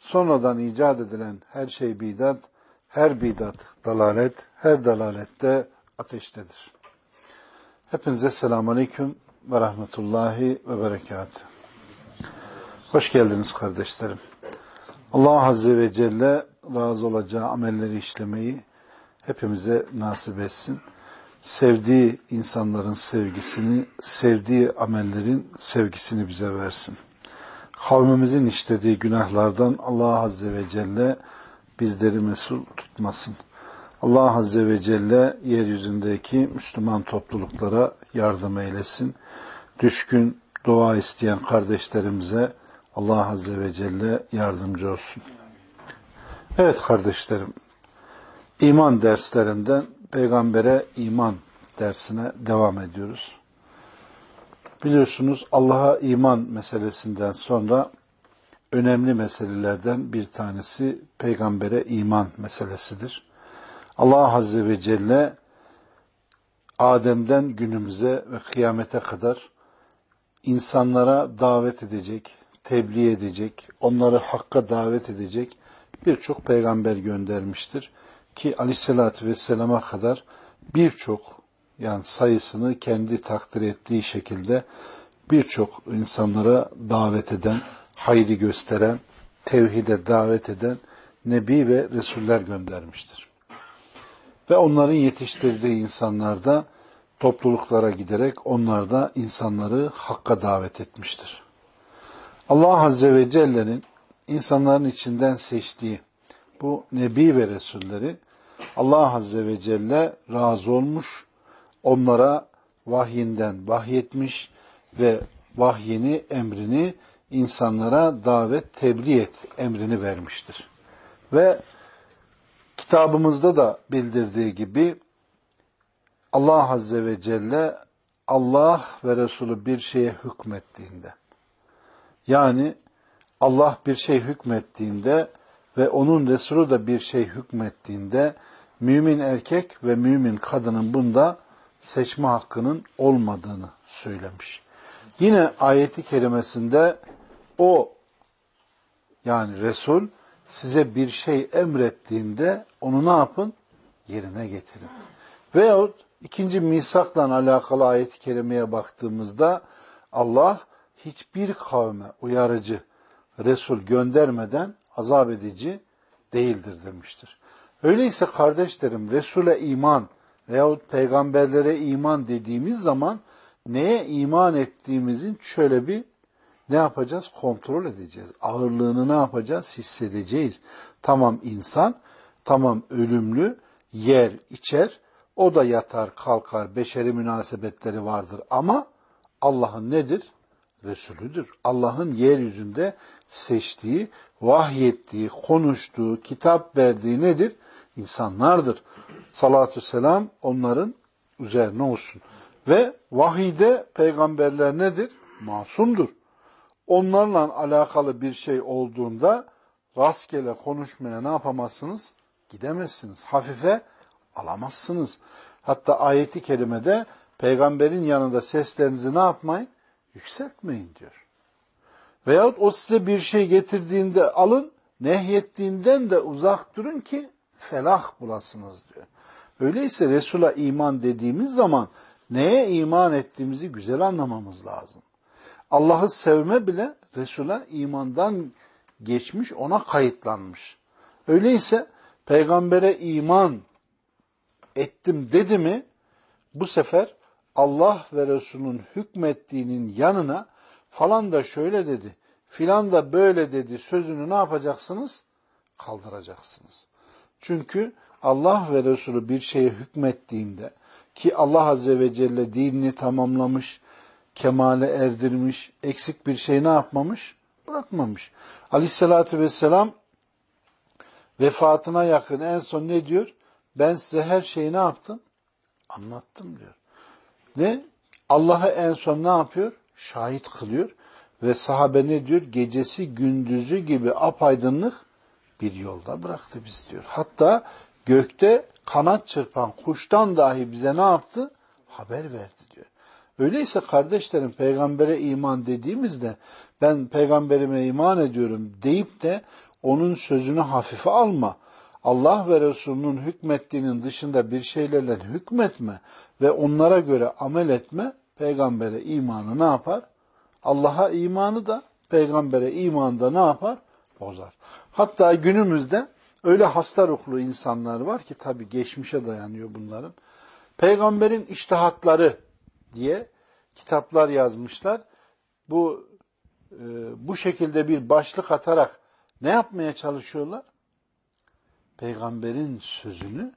sonradan icat edilen her şey bidat, her bidat dalalet, her dalalette ateştedir. Hepinize selamun aleyküm ve rahmetullahi ve berekat. Hoş geldiniz kardeşlerim. Allah Azze ve Celle razı olacağı amelleri işlemeyi hepimize nasip etsin. Sevdiği insanların sevgisini, sevdiği amellerin sevgisini bize versin kavmimizin işlediği günahlardan Allah Azze ve Celle bizleri mesul tutmasın. Allah Azze ve Celle yeryüzündeki Müslüman topluluklara yardım eylesin. Düşkün, dua isteyen kardeşlerimize Allah Azze ve Celle yardımcı olsun. Evet kardeşlerim, iman derslerinden peygambere iman dersine devam ediyoruz. Biliyorsunuz Allah'a iman meselesinden sonra önemli meselelerden bir tanesi peygambere iman meselesidir. Allah Azze ve Celle Adem'den günümüze ve kıyamete kadar insanlara davet edecek, tebliğ edecek, onları hakka davet edecek birçok peygamber göndermiştir. Ki aleyhissalatü vesselama kadar birçok yani sayısını kendi takdir ettiği şekilde birçok insanlara davet eden, hayri gösteren, tevhide davet eden Nebi ve Resuller göndermiştir. Ve onların yetiştirdiği insanlar da topluluklara giderek onlar da insanları hakka davet etmiştir. Allah Azze ve Celle'nin insanların içinden seçtiği bu Nebi ve Resulleri Allah Azze ve Celle razı olmuş onlara vahyinden vahyetmiş ve vahyini, emrini insanlara davet, tebliğ et emrini vermiştir. Ve kitabımızda da bildirdiği gibi Allah Azze ve Celle Allah ve Resulü bir şeye hükmettiğinde yani Allah bir şey hükmettiğinde ve onun Resulü de bir şey hükmettiğinde mümin erkek ve mümin kadının bunda seçme hakkının olmadığını söylemiş. Yine ayeti kerimesinde o yani Resul size bir şey emrettiğinde onu ne yapın? Yerine getirin. Veyahut ikinci misakla alakalı ayet-i kerimeye baktığımızda Allah hiçbir kavme uyarıcı Resul göndermeden azap edici değildir demiştir. Öyleyse kardeşlerim Resul'e iman veyahut peygamberlere iman dediğimiz zaman neye iman ettiğimizin şöyle bir ne yapacağız? Kontrol edeceğiz. Ağırlığını ne yapacağız? Hissedeceğiz. Tamam insan, tamam ölümlü, yer, içer, o da yatar, kalkar, beşeri münasebetleri vardır ama Allah'ın nedir? Resulüdür. Allah'ın yeryüzünde seçtiği, vahyettiği, konuştuğu, kitap verdiği nedir? İnsanlardır salatü selam onların üzerine olsun. Ve vahide peygamberler nedir? Masumdur. Onlarla alakalı bir şey olduğunda rastgele konuşmaya ne yapamazsınız? Gidemezsiniz. Hafife alamazsınız. Hatta ayeti kerimede peygamberin yanında seslerinizi ne yapmayın? Yükseltmeyin diyor. Veyahut o size bir şey getirdiğinde alın, nehyettiğinden de uzak durun ki felah bulasınız diyor. Öyleyse Resul'a iman dediğimiz zaman neye iman ettiğimizi güzel anlamamız lazım. Allah'ı sevme bile Resul'a imandan geçmiş, ona kayıtlanmış. Öyleyse peygambere iman ettim dedi mi bu sefer Allah ve Resul'ün hükmettiğinin yanına falan da şöyle dedi, filan da böyle dedi sözünü ne yapacaksınız? Kaldıracaksınız. Çünkü Allah ve Resulü bir şeye hükmettiğinde ki Allah Azze ve Celle dinini tamamlamış, kemale erdirmiş, eksik bir şey ne yapmamış? Bırakmamış. Aleyhissalatü vesselam Vefatına yakın en son ne diyor? Ben size her şeyi ne yaptım? Anlattım diyor. Ne? Allah'ı en son ne yapıyor? Şahit kılıyor. Ve sahabe ne diyor? Gecesi gündüzü gibi apaydınlık bir yolda bıraktı biz diyor. Hatta gökte kanat çırpan kuştan dahi bize ne yaptı? Haber verdi diyor. Öyleyse kardeşlerim peygambere iman dediğimizde ben peygamberime iman ediyorum deyip de onun sözünü hafife alma. Allah ve Resulünün hükmettiğinin dışında bir şeylerle hükmetme ve onlara göre amel etme peygambere imanı ne yapar? Allah'a imanı da peygambere imanı da ne yapar? Bozar. Hatta günümüzde öyle hasta ruhlu insanlar var ki tabi geçmişe dayanıyor bunların. Peygamberin iştihatları diye kitaplar yazmışlar. Bu e, bu şekilde bir başlık atarak ne yapmaya çalışıyorlar? Peygamberin sözünü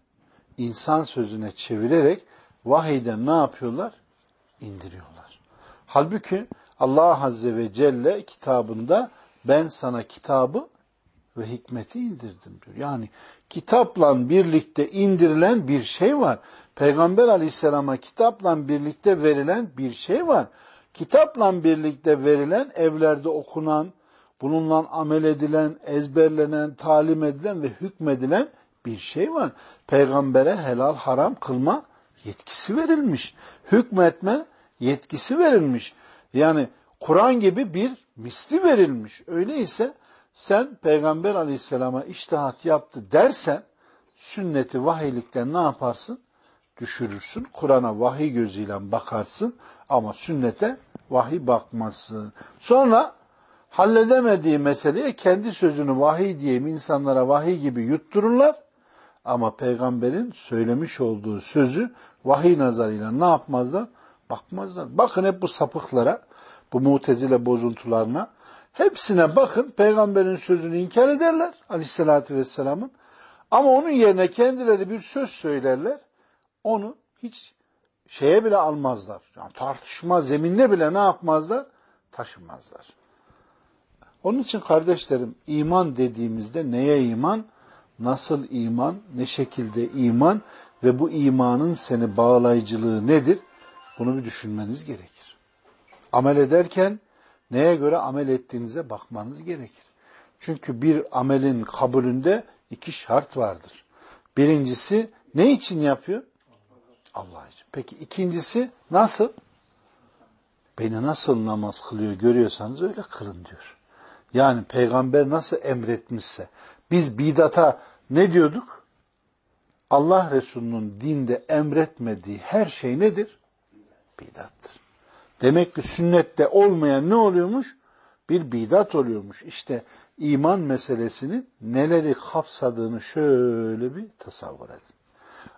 insan sözüne çevirerek vahiyden ne yapıyorlar? İndiriyorlar. Halbuki Allah Azze ve Celle kitabında ben sana kitabı ve hikmeti indirdim diyor. Yani kitapla birlikte indirilen bir şey var. Peygamber aleyhisselama kitapla birlikte verilen bir şey var. Kitapla birlikte verilen evlerde okunan, bununla amel edilen, ezberlenen, talim edilen ve hükmedilen bir şey var. Peygambere helal haram kılma yetkisi verilmiş. Hükmetme yetkisi verilmiş. Yani Kur'an gibi bir misli verilmiş. Öyleyse sen Peygamber aleyhisselama iştihat yaptı dersen sünneti vahiylikten ne yaparsın? Düşürürsün. Kur'an'a vahiy gözüyle bakarsın ama sünnete vahiy bakmazsın. Sonra halledemediği meseleye kendi sözünü vahiy diye insanlara vahiy gibi yuttururlar. Ama peygamberin söylemiş olduğu sözü vahiy nazarıyla ne yapmazlar? Bakmazlar. Bakın hep bu sapıklara, bu mutezile bozuntularına. Hepsine bakın peygamberin sözünü inkar ederler aleyhissalatü vesselamın. Ama onun yerine kendileri bir söz söylerler. Onu hiç şeye bile almazlar. Yani tartışma zeminine bile ne yapmazlar? Taşınmazlar. Onun için kardeşlerim iman dediğimizde neye iman? Nasıl iman? Ne şekilde iman? Ve bu imanın seni bağlayıcılığı nedir? Bunu bir düşünmeniz gerekir. Amel ederken neye göre amel ettiğinize bakmanız gerekir. Çünkü bir amelin kabulünde iki şart vardır. Birincisi ne için yapıyor? Allah için. Peki ikincisi nasıl? Beni nasıl namaz kılıyor görüyorsanız öyle kılın diyor. Yani peygamber nasıl emretmişse. Biz bidata ne diyorduk? Allah Resulü'nün dinde emretmediği her şey nedir? Bidattır. Demek ki sünnette olmayan ne oluyormuş? Bir bidat oluyormuş. İşte iman meselesinin neleri kapsadığını şöyle bir tasavvur edin.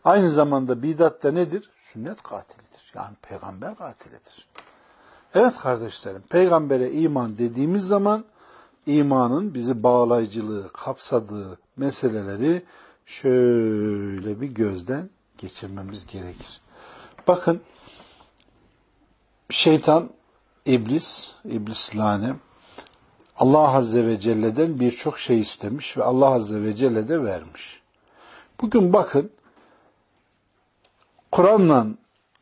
Aynı zamanda bidat da nedir? Sünnet katilidir. Yani peygamber katilidir. Evet kardeşlerim, peygambere iman dediğimiz zaman imanın bizi bağlayıcılığı, kapsadığı meseleleri şöyle bir gözden geçirmemiz gerekir. Bakın şeytan, iblis, iblis lane Allah Azze ve Celle'den birçok şey istemiş ve Allah Azze ve Celle de vermiş. Bugün bakın Kur'an'la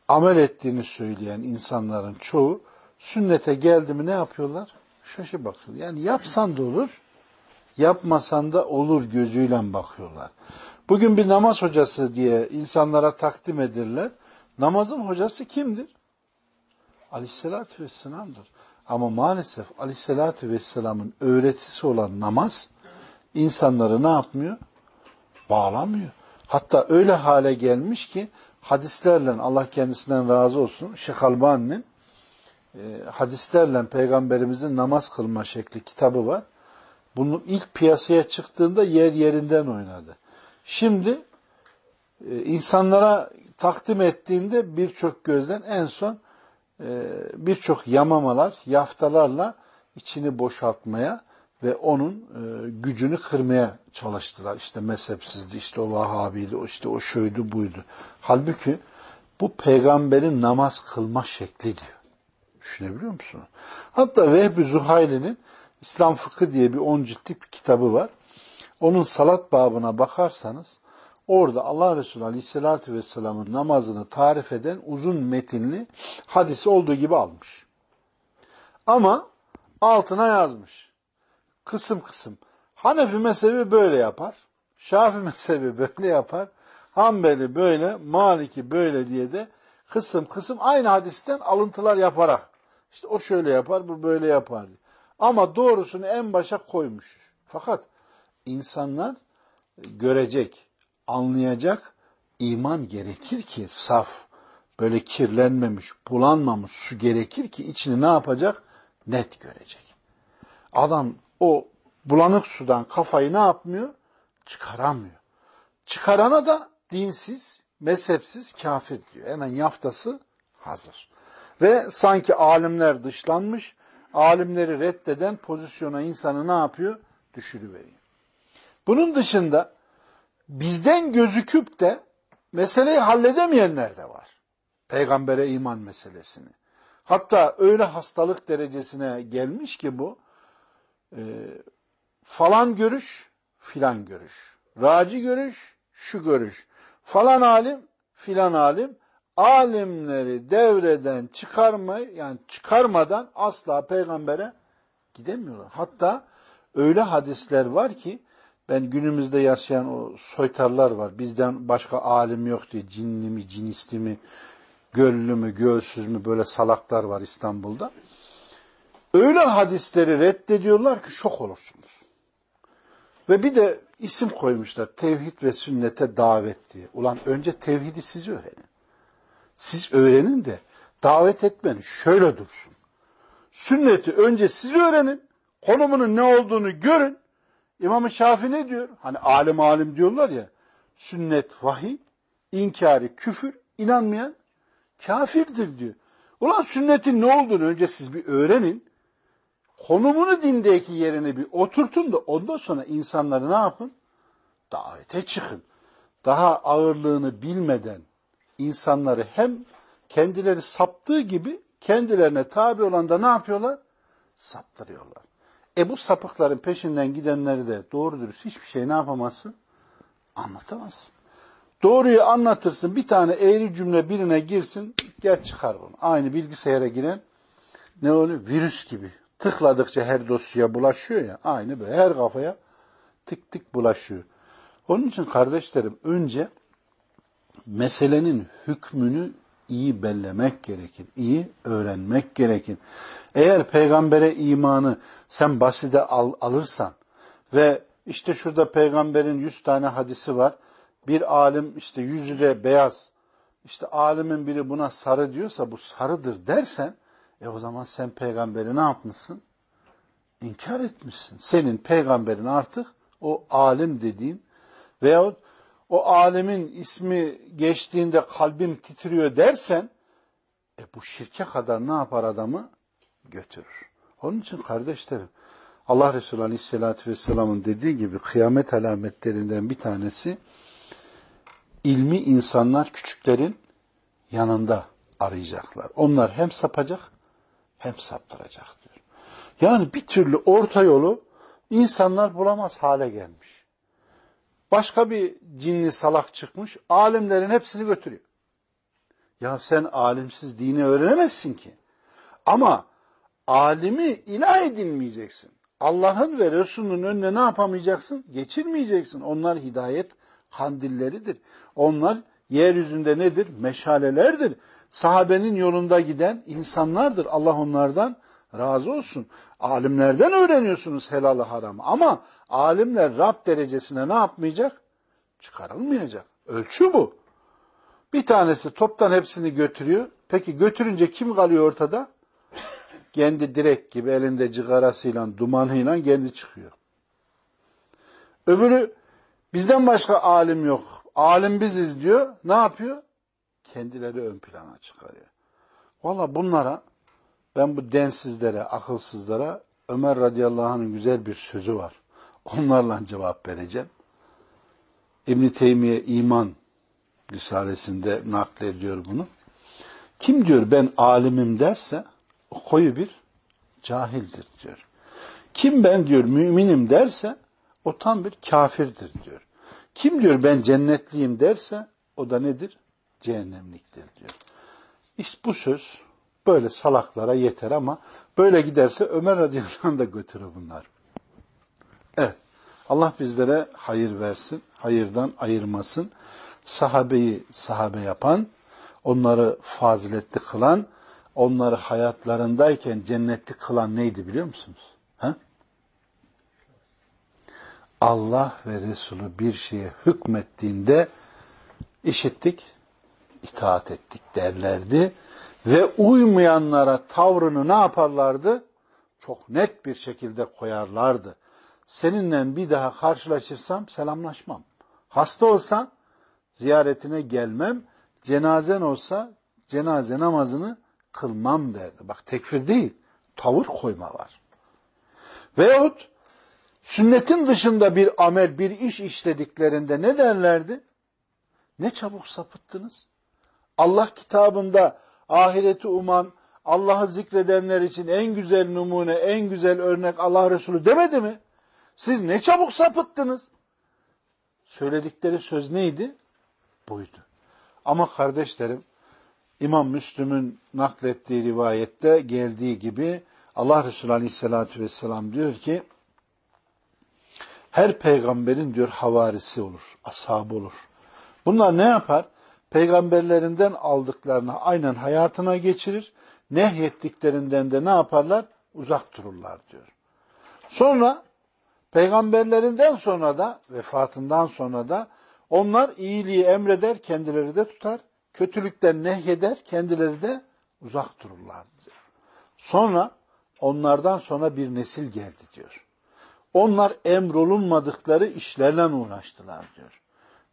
amel ettiğini söyleyen insanların çoğu sünnete geldi mi ne yapıyorlar? Şaşı bakıyor. Yani yapsan da olur, yapmasan da olur gözüyle bakıyorlar. Bugün bir namaz hocası diye insanlara takdim edirler. Namazın hocası kimdir? Aleyhisselatü Vesselam'dır. Ama maalesef Aleyhisselatü Vesselam'ın öğretisi olan namaz insanları ne yapmıyor? Bağlamıyor. Hatta öyle hale gelmiş ki hadislerle Allah kendisinden razı olsun Şeyh Albani'nin e, hadislerle peygamberimizin namaz kılma şekli kitabı var. Bunun ilk piyasaya çıktığında yer yerinden oynadı. Şimdi e, insanlara takdim ettiğinde birçok gözden en son birçok yamamalar, yaftalarla içini boşaltmaya ve onun e, gücünü kırmaya çalıştılar. İşte mezhepsizdi, işte o Vahabiydi, işte o şuydu buydu. Halbuki bu peygamberin namaz kılma şekli diyor. Düşünebiliyor musunuz? Hatta Vehbi Zuhayli'nin İslam Fıkı diye bir on ciltlik bir kitabı var. onun salat babına bakarsanız orada Allah Resulü Aleyhisselatü Vesselam'ın namazını tarif eden uzun metinli hadisi olduğu gibi almış. Ama altına yazmış. Kısım kısım. Hanefi mezhebi böyle yapar. Şafi mezhebi böyle yapar. Hanbeli böyle, Maliki böyle diye de kısım kısım aynı hadisten alıntılar yaparak. İşte o şöyle yapar, bu böyle yapar. Ama doğrusunu en başa koymuş. Fakat insanlar görecek, anlayacak iman gerekir ki saf, böyle kirlenmemiş, bulanmamış su gerekir ki içini ne yapacak? Net görecek. Adam o bulanık sudan kafayı ne yapmıyor? Çıkaramıyor. Çıkarana da dinsiz, mezhepsiz, kafir diyor. Hemen yaftası hazır. Ve sanki alimler dışlanmış, alimleri reddeden pozisyona insanı ne yapıyor? Düşürüveriyor. Bunun dışında bizden gözüküp de meseleyi halledemeyenler de var. Peygambere iman meselesini. Hatta öyle hastalık derecesine gelmiş ki bu, e, falan görüş, filan görüş. Raci görüş, şu görüş. Falan alim, filan alim. Alimleri devreden çıkarma, yani çıkarmadan asla peygambere gidemiyorlar. Hatta öyle hadisler var ki ben günümüzde yaşayan o soytarlar var. Bizden başka alim yok diye cinli mi, cinisti mi, göllü mü, göğsüz mü böyle salaklar var İstanbul'da. Öyle hadisleri reddediyorlar ki şok olursunuz. Ve bir de isim koymuşlar. Tevhid ve sünnete davet diye. Ulan önce tevhidi siz öğrenin. Siz öğrenin de davet etmenin şöyle dursun. Sünneti önce siz öğrenin. Konumunun ne olduğunu görün. İmam-ı Şafi ne diyor? Hani alim alim diyorlar ya. Sünnet vahiy, inkari küfür, inanmayan kafirdir diyor. Ulan sünnetin ne olduğunu önce siz bir öğrenin. Konumunu dindeki yerini bir oturtun da ondan sonra insanları ne yapın? Davete çıkın. Daha ağırlığını bilmeden insanları hem kendileri saptığı gibi kendilerine tabi olan da ne yapıyorlar? Saptırıyorlar. E bu sapıkların peşinden gidenleri de doğru dürüst hiçbir şey ne yapamazsın? Anlatamazsın. Doğruyu anlatırsın, bir tane eğri cümle birine girsin, gel çıkar bunu. Aynı bilgisayara giren ne oluyor? Virüs gibi. Tıkladıkça her dosyaya bulaşıyor ya, aynı böyle her kafaya tık tık bulaşıyor. Onun için kardeşlerim önce meselenin hükmünü iyi bellemek gerekir, iyi öğrenmek gerekir. Eğer peygambere imanı sen basite al, alırsan ve işte şurada peygamberin yüz tane hadisi var, bir alim işte yüzü de beyaz, işte alimin biri buna sarı diyorsa bu sarıdır dersen, e o zaman sen peygamberi ne yapmışsın? İnkar etmişsin. Senin peygamberin artık o alim dediğin veyahut o alemin ismi geçtiğinde kalbim titriyor dersen, e bu şirke kadar ne yapar adamı? Götürür. Onun için kardeşlerim, Allah Resulü Aleyhisselatü Vesselam'ın dediği gibi kıyamet alametlerinden bir tanesi, ilmi insanlar küçüklerin yanında arayacaklar. Onlar hem sapacak hem saptıracak diyor. Yani bir türlü orta yolu insanlar bulamaz hale gelmiş. Başka bir cinli salak çıkmış, alimlerin hepsini götürüyor. Ya sen alimsiz dini öğrenemezsin ki. Ama alimi ilah edinmeyeceksin. Allah'ın ve Resulünün önüne ne yapamayacaksın? Geçirmeyeceksin. Onlar hidayet kandilleridir. Onlar yeryüzünde nedir? Meşalelerdir. Sahabenin yolunda giden insanlardır. Allah onlardan razı olsun. Alimlerden öğreniyorsunuz helalı haramı. Ama alimler Rab derecesine ne yapmayacak? Çıkarılmayacak. Ölçü bu. Bir tanesi toptan hepsini götürüyor. Peki götürünce kim kalıyor ortada? Kendi direk gibi elinde cigarasıyla, dumanıyla kendi çıkıyor. Öbürü bizden başka alim yok. Alim biziz diyor. Ne yapıyor? Kendileri ön plana çıkarıyor. Valla bunlara ben bu densizlere, akılsızlara Ömer radıyallahu anh'ın güzel bir sözü var. Onlarla cevap vereceğim. İbn Teymiye iman risalesinde naklediyor bunu. Kim diyor ben alimim derse koyu bir cahildir diyor. Kim ben diyor müminim derse o tam bir kafirdir diyor. Kim diyor ben cennetliyim derse o da nedir? Cehennemliktir diyor. İşte bu söz böyle salaklara yeter ama böyle giderse Ömer radıyallahu da götürür bunlar. Evet. Allah bizlere hayır versin, hayırdan ayırmasın. Sahabeyi sahabe yapan, onları faziletli kılan, onları hayatlarındayken cennetli kılan neydi biliyor musunuz? Ha? Allah ve Resulü bir şeye hükmettiğinde işittik, itaat ettik derlerdi ve uymayanlara tavrını ne yaparlardı? Çok net bir şekilde koyarlardı. Seninle bir daha karşılaşırsam selamlaşmam. Hasta olsan ziyaretine gelmem. Cenazen olsa cenaze namazını kılmam derdi. Bak tekfir değil, tavır koyma var. Veyahut sünnetin dışında bir amel, bir iş işlediklerinde ne derlerdi? Ne çabuk sapıttınız. Allah kitabında ahireti uman, Allah'ı zikredenler için en güzel numune, en güzel örnek Allah Resulü demedi mi? Siz ne çabuk sapıttınız. Söyledikleri söz neydi? Buydu. Ama kardeşlerim, İmam Müslüm'ün naklettiği rivayette geldiği gibi Allah Resulü Aleyhisselatü Vesselam diyor ki, her peygamberin diyor havarisi olur, ashabı olur. Bunlar ne yapar? Peygamberlerinden aldıklarını aynen hayatına geçirir. Nehyettiklerinden de ne yaparlar? Uzak dururlar diyor. Sonra peygamberlerinden sonra da vefatından sonra da onlar iyiliği emreder, kendileri de tutar. Kötülükten nehyeder, kendileri de uzak dururlar diyor. Sonra onlardan sonra bir nesil geldi diyor. Onlar emrolunmadıkları işlerle uğraştılar diyor.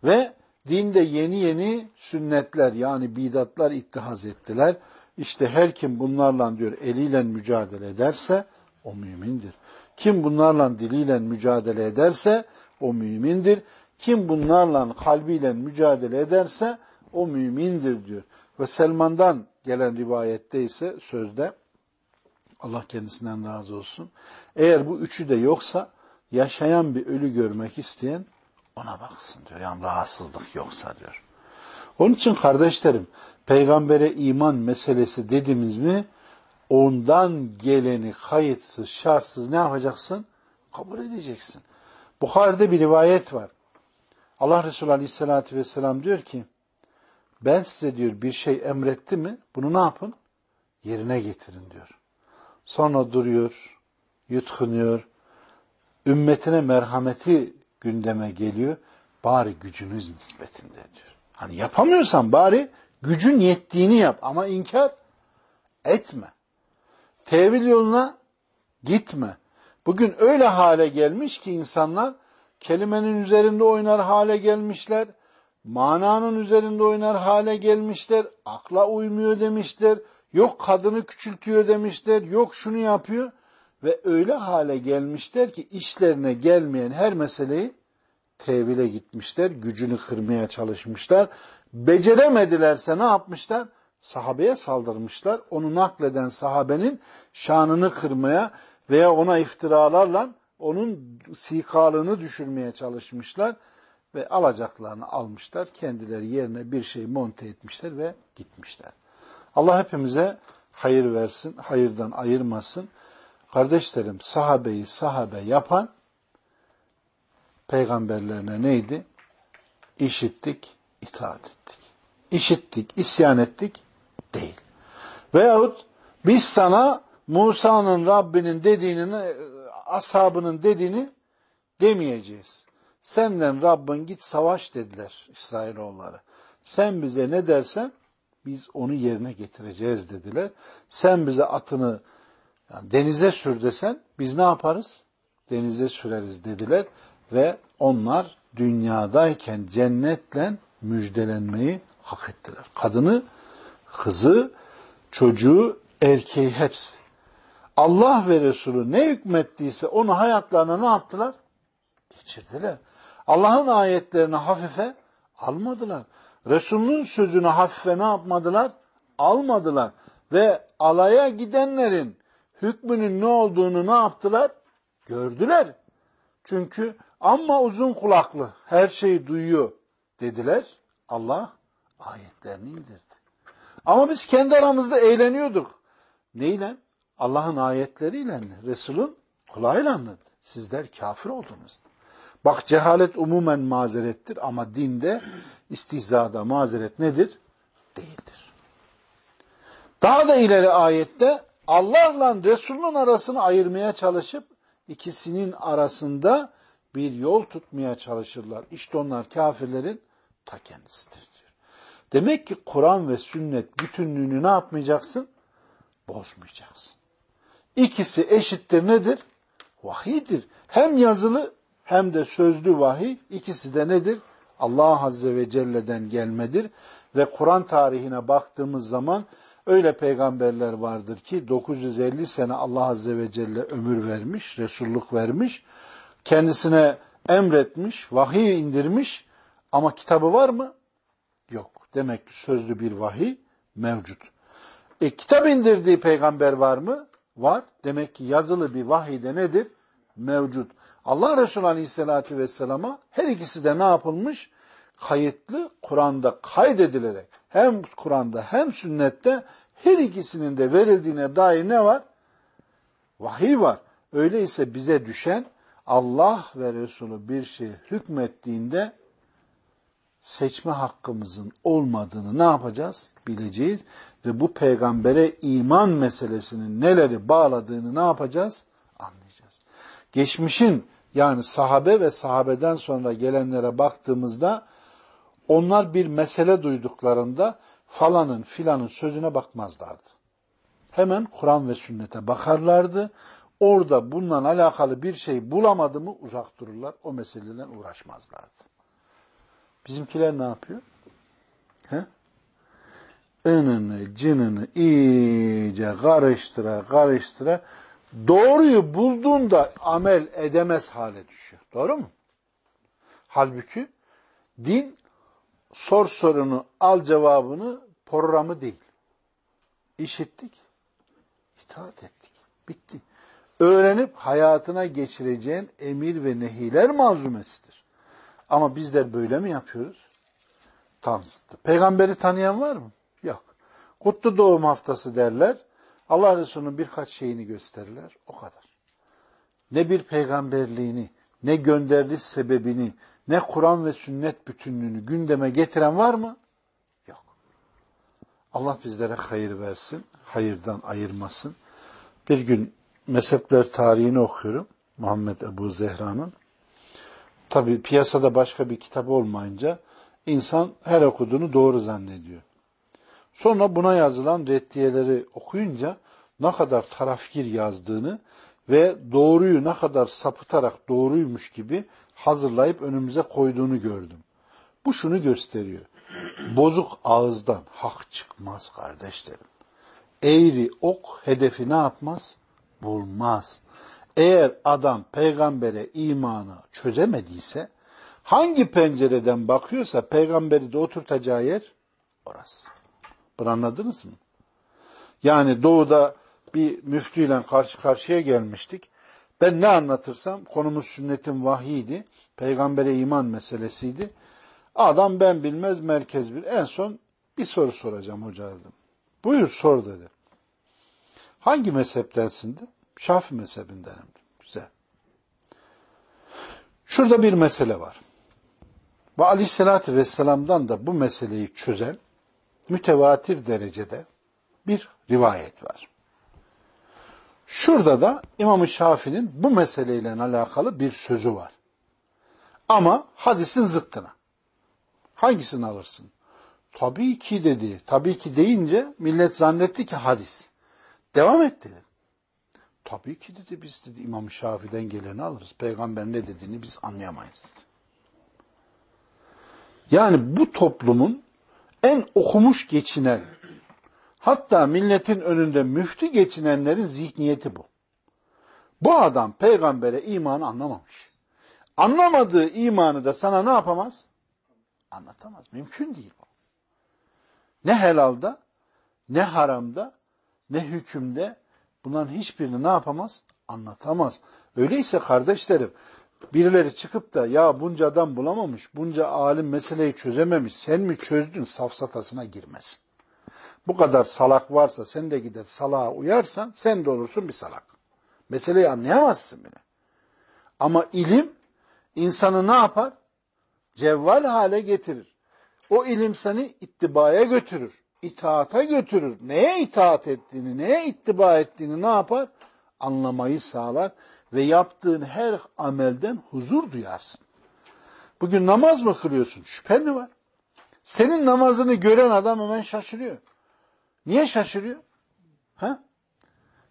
Ve dinde yeni yeni sünnetler yani bidatlar ittihaz ettiler. İşte her kim bunlarla diyor eliyle mücadele ederse o mümindir. Kim bunlarla diliyle mücadele ederse o mümindir. Kim bunlarla kalbiyle mücadele ederse o mümindir diyor. Ve Selman'dan gelen rivayette ise sözde Allah kendisinden razı olsun. Eğer bu üçü de yoksa yaşayan bir ölü görmek isteyen ona baksın diyor. Yani rahatsızlık yoksa diyor. Onun için kardeşlerim peygambere iman meselesi dediniz mi ondan geleni kayıtsız şartsız ne yapacaksın? Kabul edeceksin. Bukhari'de bir rivayet var. Allah Resulü Aleyhisselatü Vesselam diyor ki ben size diyor bir şey emretti mi bunu ne yapın? Yerine getirin diyor. Sonra duruyor, yutkunuyor, ümmetine merhameti gündeme geliyor. Bari gücünüz nispetinde diyor. Hani yapamıyorsan bari gücün yettiğini yap ama inkar etme. Tevil yoluna gitme. Bugün öyle hale gelmiş ki insanlar kelimenin üzerinde oynar hale gelmişler. Mananın üzerinde oynar hale gelmişler. Akla uymuyor demişler. Yok kadını küçültüyor demişler. Yok şunu yapıyor. Ve öyle hale gelmişler ki işlerine gelmeyen her meseleyi tevile gitmişler. Gücünü kırmaya çalışmışlar. Beceremedilerse ne yapmışlar? Sahabeye saldırmışlar. Onu nakleden sahabenin şanını kırmaya veya ona iftiralarla onun sikalığını düşürmeye çalışmışlar ve alacaklarını almışlar. Kendileri yerine bir şey monte etmişler ve gitmişler. Allah hepimize hayır versin, hayırdan ayırmasın. Kardeşlerim sahabeyi sahabe yapan peygamberlerine neydi? İşittik, itaat ettik. İşittik, isyan ettik değil. Veyahut biz sana Musa'nın Rabbinin dediğini, ashabının dediğini demeyeceğiz. Senden Rabbin git savaş dediler İsrailoğulları. Sen bize ne dersen biz onu yerine getireceğiz dediler. Sen bize atını yani denize sür desen biz ne yaparız? Denize süreriz dediler ve onlar dünyadayken cennetle müjdelenmeyi hak ettiler. Kadını, kızı, çocuğu, erkeği hepsi. Allah ve Resulü ne hükmettiyse onu hayatlarına ne yaptılar? Geçirdiler. Allah'ın ayetlerini hafife almadılar. Resulünün sözünü hafife ne yapmadılar? Almadılar. Ve alaya gidenlerin hükmünün ne olduğunu ne yaptılar? Gördüler. Çünkü ama uzun kulaklı her şeyi duyuyor dediler. Allah ayetlerini indirdi. Ama biz kendi aramızda eğleniyorduk. Neyle? Allah'ın ayetleriyle, Resul'ün kulağıyla. Sizler kafir oldunuz. Bak cehalet umumen mazerettir ama dinde istihzada mazeret nedir? Değildir. Daha da ileri ayette Allah'la Resul'ün arasını ayırmaya çalışıp ikisinin arasında bir yol tutmaya çalışırlar. İşte onlar kafirlerin ta kendisidir diyor. Demek ki Kur'an ve sünnet bütünlüğünü ne yapmayacaksın? Bozmayacaksın. İkisi eşittir nedir? Vahidir. Hem yazılı hem de sözlü vahiy ikisi de nedir? Allah Azze ve Celle'den gelmedir. Ve Kur'an tarihine baktığımız zaman öyle peygamberler vardır ki 950 sene Allah Azze ve Celle ömür vermiş, Resulluk vermiş. Kendisine emretmiş, vahiy indirmiş ama kitabı var mı? Yok. Demek ki sözlü bir vahiy mevcut. E, kitap indirdiği peygamber var mı? Var. Demek ki yazılı bir vahiy de nedir? Mevcut. Allah Resulü Aleyhisselatü Vesselam'a her ikisi de ne yapılmış? Kayıtlı Kur'an'da kaydedilerek hem Kur'an'da hem sünnette her ikisinin de verildiğine dair ne var? Vahiy var. Öyleyse bize düşen Allah ve Resulü bir şey hükmettiğinde seçme hakkımızın olmadığını ne yapacağız? Bileceğiz ve bu peygambere iman meselesinin neleri bağladığını ne yapacağız? Anlayacağız. Geçmişin yani sahabe ve sahabeden sonra gelenlere baktığımızda onlar bir mesele duyduklarında falanın filanın sözüne bakmazlardı. Hemen Kur'an ve sünnete bakarlardı. Orada bununla alakalı bir şey bulamadı mı uzak dururlar. O meselelerle uğraşmazlardı. Bizimkiler ne yapıyor? He? Önünü, cinini iyice karıştıra karıştıra doğruyu bulduğunda amel edemez hale düşüyor. Doğru mu? Halbuki din sor sorunu al cevabını programı değil. İşittik, itaat ettik. Bitti. Öğrenip hayatına geçireceğin emir ve nehiler malzumesidir. Ama bizler böyle mi yapıyoruz? Tam zıttı. Peygamberi tanıyan var mı? Yok. Kutlu doğum haftası derler. Allah Resulü'nün birkaç şeyini gösterirler. O kadar. Ne bir peygamberliğini, ne gönderiliş sebebini, ne Kur'an ve sünnet bütünlüğünü gündeme getiren var mı? Yok. Allah bizlere hayır versin, hayırdan ayırmasın. Bir gün mezhepler tarihini okuyorum. Muhammed Ebu Zehra'nın. Tabi piyasada başka bir kitap olmayınca insan her okuduğunu doğru zannediyor. Sonra buna yazılan reddiyeleri okuyunca ne kadar tarafgir yazdığını ve doğruyu ne kadar sapıtarak doğruymuş gibi hazırlayıp önümüze koyduğunu gördüm. Bu şunu gösteriyor. Bozuk ağızdan hak çıkmaz kardeşlerim. Eğri ok hedefi ne yapmaz? Bulmaz. Eğer adam peygambere imanı çözemediyse, hangi pencereden bakıyorsa peygamberi de oturtacağı yer orası. Bunu anladınız mı? Yani doğuda bir müftüyle karşı karşıya gelmiştik. Ben ne anlatırsam konumuz sünnetin vahiydi. Peygambere iman meselesiydi. Adam ben bilmez merkez bir. En son bir soru soracağım hoca dedim. Buyur sor dedi. Hangi mezheptensin de? Şafi mezhebindenim. Güzel. Şurada bir mesele var. Ve aleyhissalatü vesselam'dan da bu meseleyi çözen mütevatir derecede bir rivayet var. Şurada da İmam-ı Şafii'nin bu meseleyle alakalı bir sözü var. Ama hadisin zıttına. Hangisini alırsın? Tabii ki dedi. Tabii ki deyince millet zannetti ki hadis. Devam etti. Tabii ki dedi biz dedi İmam Şafii'den geleni alırız. Peygamber ne dediğini biz anlayamayız dedi. Yani bu toplumun en okumuş geçinen, hatta milletin önünde müftü geçinenlerin zihniyeti bu. Bu adam peygambere imanı anlamamış. Anlamadığı imanı da sana ne yapamaz? Anlatamaz. Mümkün değil bu. Ne helalda, ne haramda, ne hükümde bunların hiçbirini ne yapamaz? Anlatamaz. Öyleyse kardeşlerim, birileri çıkıp da ya bunca adam bulamamış, bunca alim meseleyi çözememiş, sen mi çözdün safsatasına girmesin. Bu kadar salak varsa sen de gider salağa uyarsan sen de olursun bir salak. Meseleyi anlayamazsın bile. Ama ilim insanı ne yapar? Cevval hale getirir. O ilim seni ittibaya götürür. itaata götürür. Neye itaat ettiğini, neye ittiba ettiğini ne yapar? Anlamayı sağlar ve yaptığın her amelden huzur duyarsın. Bugün namaz mı kılıyorsun? Şüphen mi var? Senin namazını gören adam hemen şaşırıyor. Niye şaşırıyor? Ha?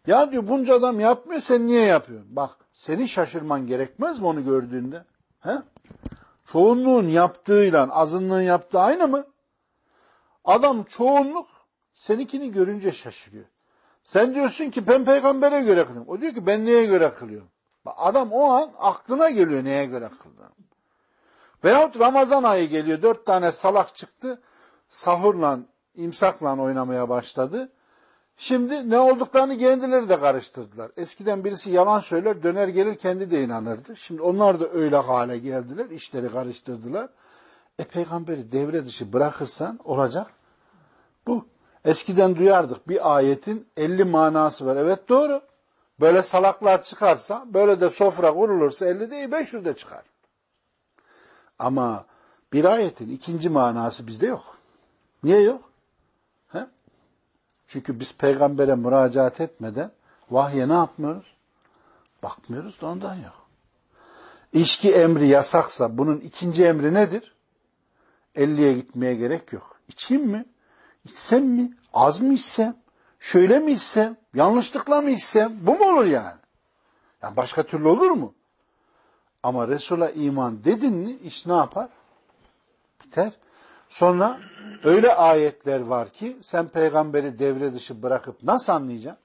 Ya diyor bunca adam yapmıyor sen niye yapıyorsun? Bak seni şaşırman gerekmez mi onu gördüğünde? Ha? Çoğunluğun yaptığıyla azınlığın yaptığı aynı mı? Adam çoğunluk seninkini görünce şaşırıyor. Sen diyorsun ki ben peygambere göre kılıyorum. O diyor ki ben neye göre kılıyorum? Adam o an aklına geliyor neye göre kıldığını. Veyahut Ramazan ayı geliyor. Dört tane salak çıktı. Sahurla, imsakla oynamaya başladı. Şimdi ne olduklarını kendileri de karıştırdılar. Eskiden birisi yalan söyler, döner gelir kendi de inanırdı. Şimdi onlar da öyle hale geldiler, işleri karıştırdılar. E peygamberi devre dışı bırakırsan olacak bu. Eskiden duyardık bir ayetin 50 manası var. Evet doğru. Böyle salaklar çıkarsa, böyle de sofra kurulursa 50 değil 500 de çıkar. Ama bir ayetin ikinci manası bizde yok. Niye yok? Çünkü biz peygambere müracaat etmeden vahye ne yapmıyoruz? Bakmıyoruz da ondan yok. İçki emri yasaksa bunun ikinci emri nedir? 50'ye gitmeye gerek yok. İçeyim mi? İçsem mi? Az mı içsem? Şöyle mi içsem? Yanlışlıkla mı içsem? Bu mu olur yani? Yani başka türlü olur mu? Ama Resul'a iman dedin mi iş ne yapar? Biter. Sonra öyle ayetler var ki sen peygamberi devre dışı bırakıp nasıl anlayacaksın?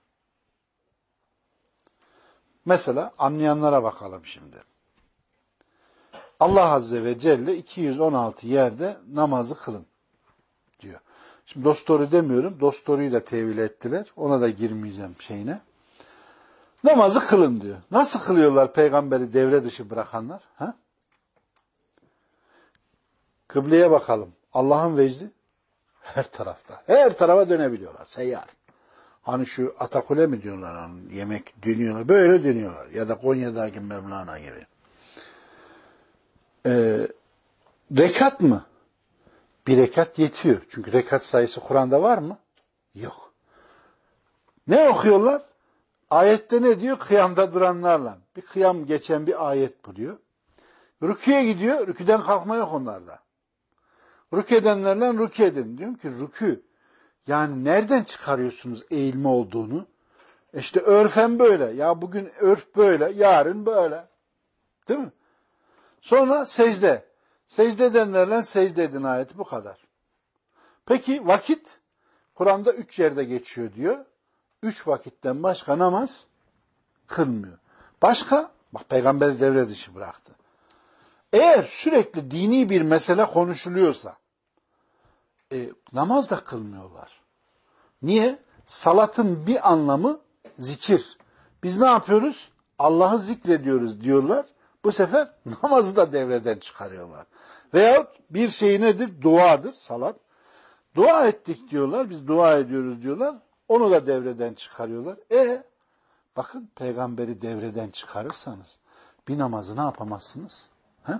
Mesela anlayanlara bakalım şimdi. Allah Azze ve Celle 216 yerde namazı kılın diyor. Şimdi dostori demiyorum. Dostori'yi de tevil ettiler. Ona da girmeyeceğim şeyine. Namazı kılın diyor. Nasıl kılıyorlar peygamberi devre dışı bırakanlar? Ha? Kıbleye bakalım. Allah'ın vecdi her tarafta. Her tarafa dönebiliyorlar. Seyyar. Hani şu Atakule mi diyorlar hani yemek dönüyorlar. Böyle dönüyorlar. Ya da Konya'daki Mevlana gibi. Ee, rekat mı? Bir rekat yetiyor. Çünkü rekat sayısı Kur'an'da var mı? Yok. Ne okuyorlar? Ayette ne diyor? Kıyamda duranlarla. Bir kıyam geçen bir ayet buluyor. Rüküye gidiyor. Rüküden kalkma yok onlarda. Rükü edenlerle rükü edin. Diyorum ki rükü. Yani nereden çıkarıyorsunuz eğilme olduğunu? İşte örfen böyle. Ya bugün örf böyle, yarın böyle. Değil mi? Sonra secde. Secde edenlerle secde edin ayeti bu kadar. Peki vakit? Kur'an'da üç yerde geçiyor diyor. Üç vakitten başka namaz kılmıyor. Başka? Bak peygamberi devre dışı bıraktı. Eğer sürekli dini bir mesele konuşuluyorsa e, namaz da kılmıyorlar. Niye? Salatın bir anlamı zikir. Biz ne yapıyoruz? Allah'ı zikrediyoruz diyorlar. Bu sefer namazı da devreden çıkarıyorlar. Veyahut bir şey nedir? Duadır, salat. Dua ettik diyorlar, biz dua ediyoruz diyorlar. Onu da devreden çıkarıyorlar. E bakın peygamberi devreden çıkarırsanız bir namazı ne yapamazsınız? He?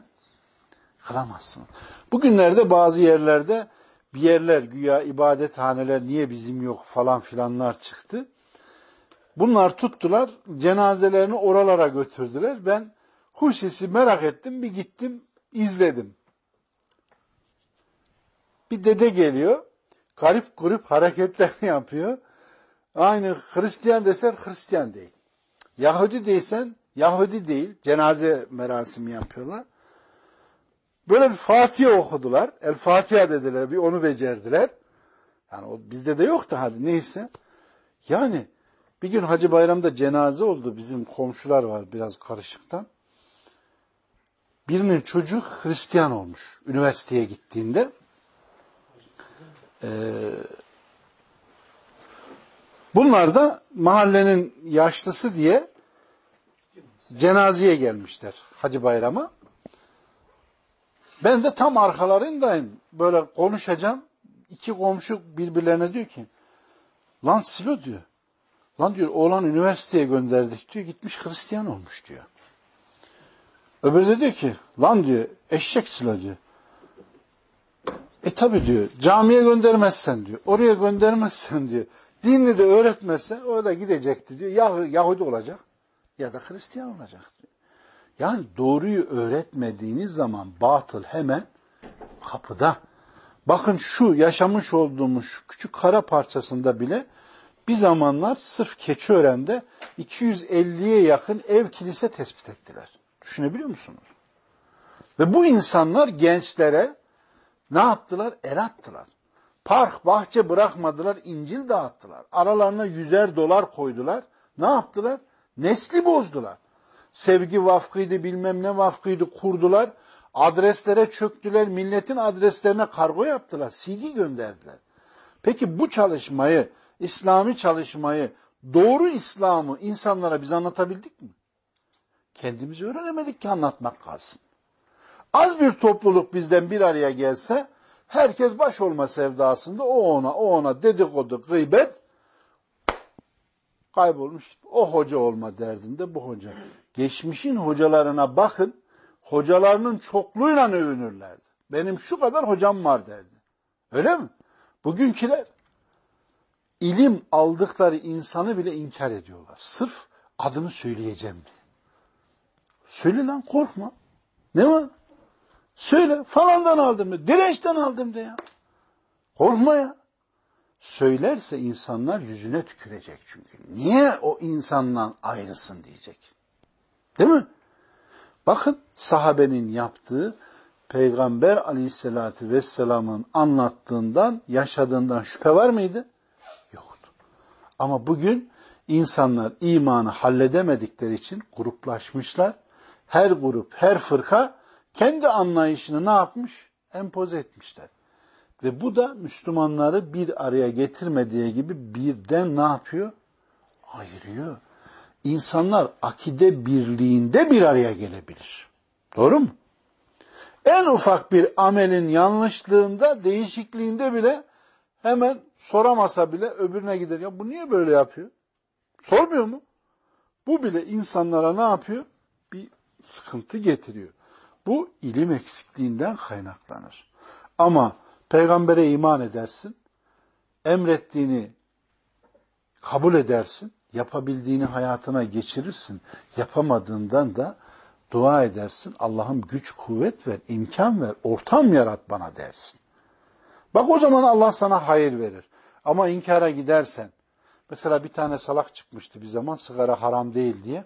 Kılamazsınız. Bugünlerde bazı yerlerde bir yerler güya ibadethaneler niye bizim yok falan filanlar çıktı. Bunlar tuttular, cenazelerini oralara götürdüler. Ben huşesi merak ettim, bir gittim, izledim. Bir dede geliyor, garip grup hareketler yapıyor. Aynı Hristiyan desen Hristiyan değil. Yahudi değilsen Yahudi değil. Cenaze merasimi yapıyorlar. Böyle bir Fatiha okudular. El Fatiha dediler. Bir onu becerdiler. Yani o bizde de yoktu hadi neyse. Yani bir gün Hacı Bayram'da cenaze oldu. Bizim komşular var biraz karışıktan. Birinin çocuğu Hristiyan olmuş. Üniversiteye gittiğinde. Ee, bunlar da mahallenin yaşlısı diye cenazeye gelmişler Hacı Bayram'a. Ben de tam arkalarındayım. Böyle konuşacağım. İki komşu birbirlerine diyor ki lan Silo diyor. Lan diyor oğlan üniversiteye gönderdik diyor. Gitmiş Hristiyan olmuş diyor. Öbürü de diyor ki lan diyor eşek Silo diyor. E tabi diyor camiye göndermezsen diyor. Oraya göndermezsen diyor. Dinini de öğretmezsen orada gidecekti diyor. Ya Yahudi olacak ya da Hristiyan olacak diyor. Yani doğruyu öğretmediğiniz zaman batıl hemen kapıda. Bakın şu yaşamış olduğumuz şu küçük kara parçasında bile bir zamanlar sırf Keçiören'de 250'ye yakın ev kilise tespit ettiler. Düşünebiliyor musunuz? Ve bu insanlar gençlere ne yaptılar? El attılar. Park, bahçe bırakmadılar, İncil dağıttılar. Aralarına yüzer dolar koydular. Ne yaptılar? Nesli bozdular. Sevgi vafkıydı, bilmem ne vafkıydı kurdular. Adreslere çöktüler, milletin adreslerine kargo yaptılar. CD gönderdiler. Peki bu çalışmayı, İslami çalışmayı, doğru İslam'ı insanlara biz anlatabildik mi? Kendimiz öğrenemedik ki anlatmak kalsın. Az bir topluluk bizden bir araya gelse, herkes baş olma sevdasında o ona, o ona dedikodu, gıybet, kaybolmuş. O hoca olma derdinde bu hoca. Geçmişin hocalarına bakın, hocalarının çokluğuyla övünürlerdi. Benim şu kadar hocam var derdi. Öyle mi? Bugünküler ilim aldıkları insanı bile inkar ediyorlar. Sırf adını söyleyeceğim diye. Söyle lan korkma. Ne var? Söyle falandan aldım de. Direçten aldım de ya. Korkma ya. Söylerse insanlar yüzüne tükürecek çünkü. Niye o insandan ayrısın diyecek. Değil mi? Bakın sahabenin yaptığı Peygamber aleyhissalatü vesselamın anlattığından, yaşadığından şüphe var mıydı? Yoktu. Ama bugün insanlar imanı halledemedikleri için gruplaşmışlar. Her grup, her fırka kendi anlayışını ne yapmış? Empoze etmişler. Ve bu da Müslümanları bir araya getirmediği gibi birden ne yapıyor? Ayırıyor. İnsanlar akide birliğinde bir araya gelebilir. Doğru mu? En ufak bir amelin yanlışlığında, değişikliğinde bile hemen soramasa bile öbürüne gider. Ya bu niye böyle yapıyor? Sormuyor mu? Bu bile insanlara ne yapıyor? Bir sıkıntı getiriyor. Bu ilim eksikliğinden kaynaklanır. Ama peygambere iman edersin, emrettiğini kabul edersin, yapabildiğini hayatına geçirirsin, yapamadığından da dua edersin, Allah'ım güç, kuvvet ver, imkan ver, ortam yarat bana dersin. Bak o zaman Allah sana hayır verir. Ama inkara gidersen, mesela bir tane salak çıkmıştı bir zaman sigara haram değil diye.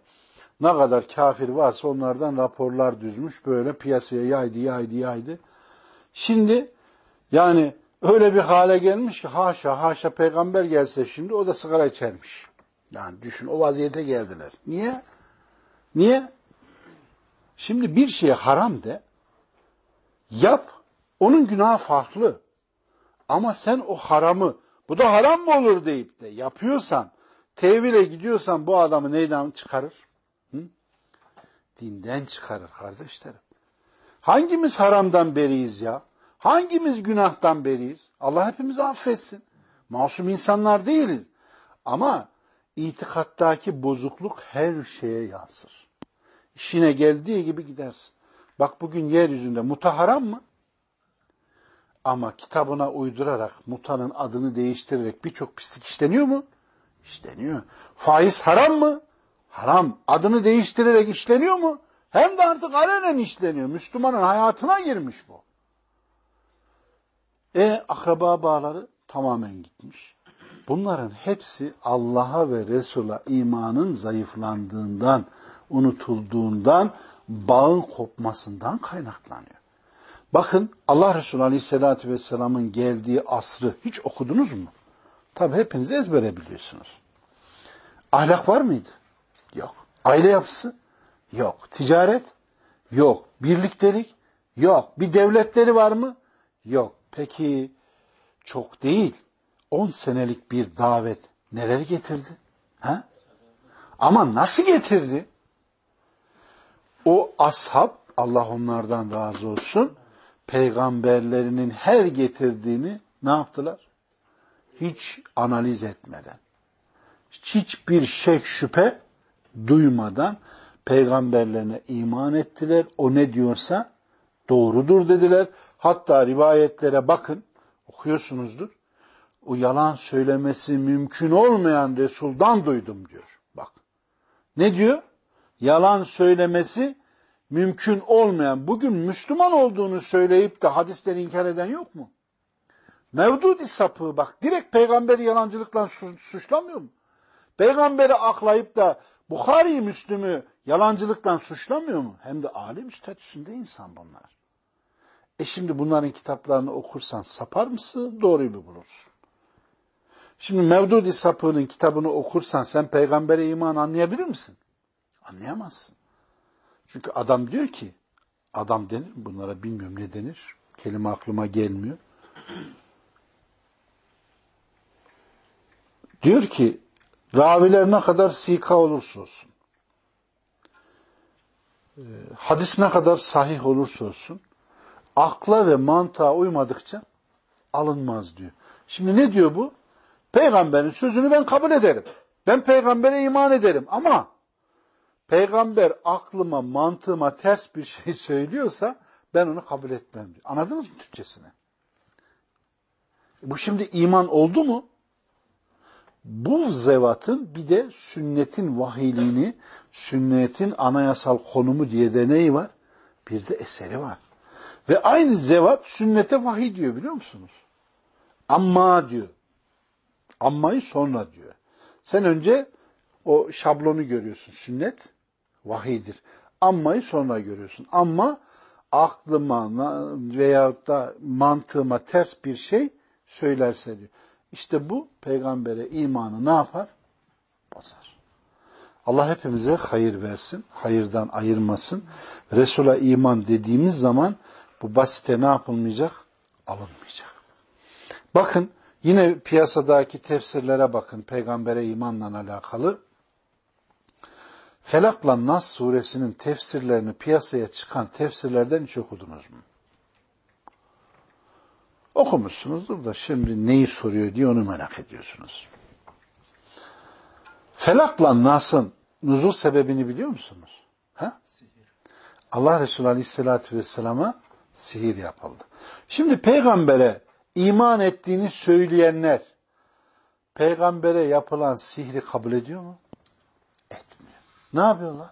Ne kadar kafir varsa onlardan raporlar düzmüş, böyle piyasaya yaydı, yaydı, yaydı. Şimdi yani öyle bir hale gelmiş ki haşa haşa peygamber gelse şimdi o da sigara içermiş. Yani düşün o vaziyete geldiler. Niye? Niye? Şimdi bir şeye haram de, yap, onun günahı farklı. Ama sen o haramı, bu da haram mı olur deyip de yapıyorsan, tevhile gidiyorsan bu adamı neyden çıkarır? Hı? Dinden çıkarır kardeşlerim. Hangimiz haramdan beriyiz ya? Hangimiz günahtan beriyiz? Allah hepimizi affetsin. Masum insanlar değiliz. Ama itikattaki bozukluk her şeye yansır. İşine geldiği gibi gidersin. Bak bugün yeryüzünde muta haram mı? Ama kitabına uydurarak mutanın adını değiştirerek birçok pislik işleniyor mu? İşleniyor. Faiz haram mı? Haram. Adını değiştirerek işleniyor mu? Hem de artık alenen işleniyor. Müslümanın hayatına girmiş bu. E akraba bağları tamamen gitmiş. Bunların hepsi Allah'a ve Resul'a imanın zayıflandığından, unutulduğundan, bağın kopmasından kaynaklanıyor. Bakın Allah Resulü Aleyhisselatü Vesselam'ın geldiği asrı hiç okudunuz mu? Tabi hepiniz ezbere biliyorsunuz. Ahlak var mıydı? Yok. Aile yapısı? Yok. Ticaret? Yok. Birliktelik? Yok. Bir devletleri var mı? Yok. Peki çok değil. 10 senelik bir davet neler getirdi? Ha? Ama nasıl getirdi? O ashab, Allah onlardan razı olsun, peygamberlerinin her getirdiğini ne yaptılar? Hiç analiz etmeden, hiçbir şek şüphe duymadan peygamberlerine iman ettiler. O ne diyorsa doğrudur dediler. Hatta rivayetlere bakın, okuyorsunuzdur. O yalan söylemesi mümkün olmayan Resul'dan duydum diyor. Bak. Ne diyor? Yalan söylemesi mümkün olmayan, bugün Müslüman olduğunu söyleyip de hadisleri inkar eden yok mu? Mevdudi sapığı bak, direkt peygamberi yalancılıkla suçlamıyor mu? Peygamberi aklayıp da Bukhari Müslüm'ü yalancılıktan suçlamıyor mu? Hem de alim statüsünde insan bunlar. E şimdi bunların kitaplarını okursan sapar mısın? Doğruyu mu bulursun? Şimdi Mevdudi sapığının kitabını okursan sen peygambere iman anlayabilir misin? Anlayamazsın. Çünkü adam diyor ki, adam denir bunlara bilmiyorum ne denir, kelime aklıma gelmiyor. Diyor ki, raviler ne kadar sika olursa olsun, e, hadis ne kadar sahih olursa olsun, akla ve mantığa uymadıkça alınmaz diyor. Şimdi ne diyor bu? Peygamberin sözünü ben kabul ederim. Ben peygambere iman ederim ama peygamber aklıma, mantığıma ters bir şey söylüyorsa ben onu kabul etmem. Anladınız mı Türkçesini? Bu şimdi iman oldu mu? Bu zevatın bir de sünnetin vahiyliğini, sünnetin anayasal konumu diye de neyi var? Bir de eseri var. Ve aynı zevat sünnete vahiy diyor biliyor musunuz? Amma diyor. Ammayı sonra diyor. Sen önce o şablonu görüyorsun. Sünnet vahiydir. Ammayı sonra görüyorsun. Amma aklıma veyahut da mantığıma ters bir şey söylerse diyor. İşte bu peygambere imanı ne yapar? Bozar. Allah hepimize hayır versin, hayırdan ayırmasın. Resul'a iman dediğimiz zaman bu basite ne yapılmayacak? Alınmayacak. Bakın yine piyasadaki tefsirlere bakın peygambere imanla alakalı. Felakla Nas suresinin tefsirlerini piyasaya çıkan tefsirlerden hiç okudunuz mu? Okumuşsunuzdur da şimdi neyi soruyor diye onu merak ediyorsunuz. Felakla Nas'ın nuzul sebebini biliyor musunuz? Ha? Allah Resulü Aleyhisselatü Vesselam'a sihir yapıldı. Şimdi peygambere iman ettiğini söyleyenler peygambere yapılan sihri kabul ediyor mu? Etmiyor. Ne yapıyorlar?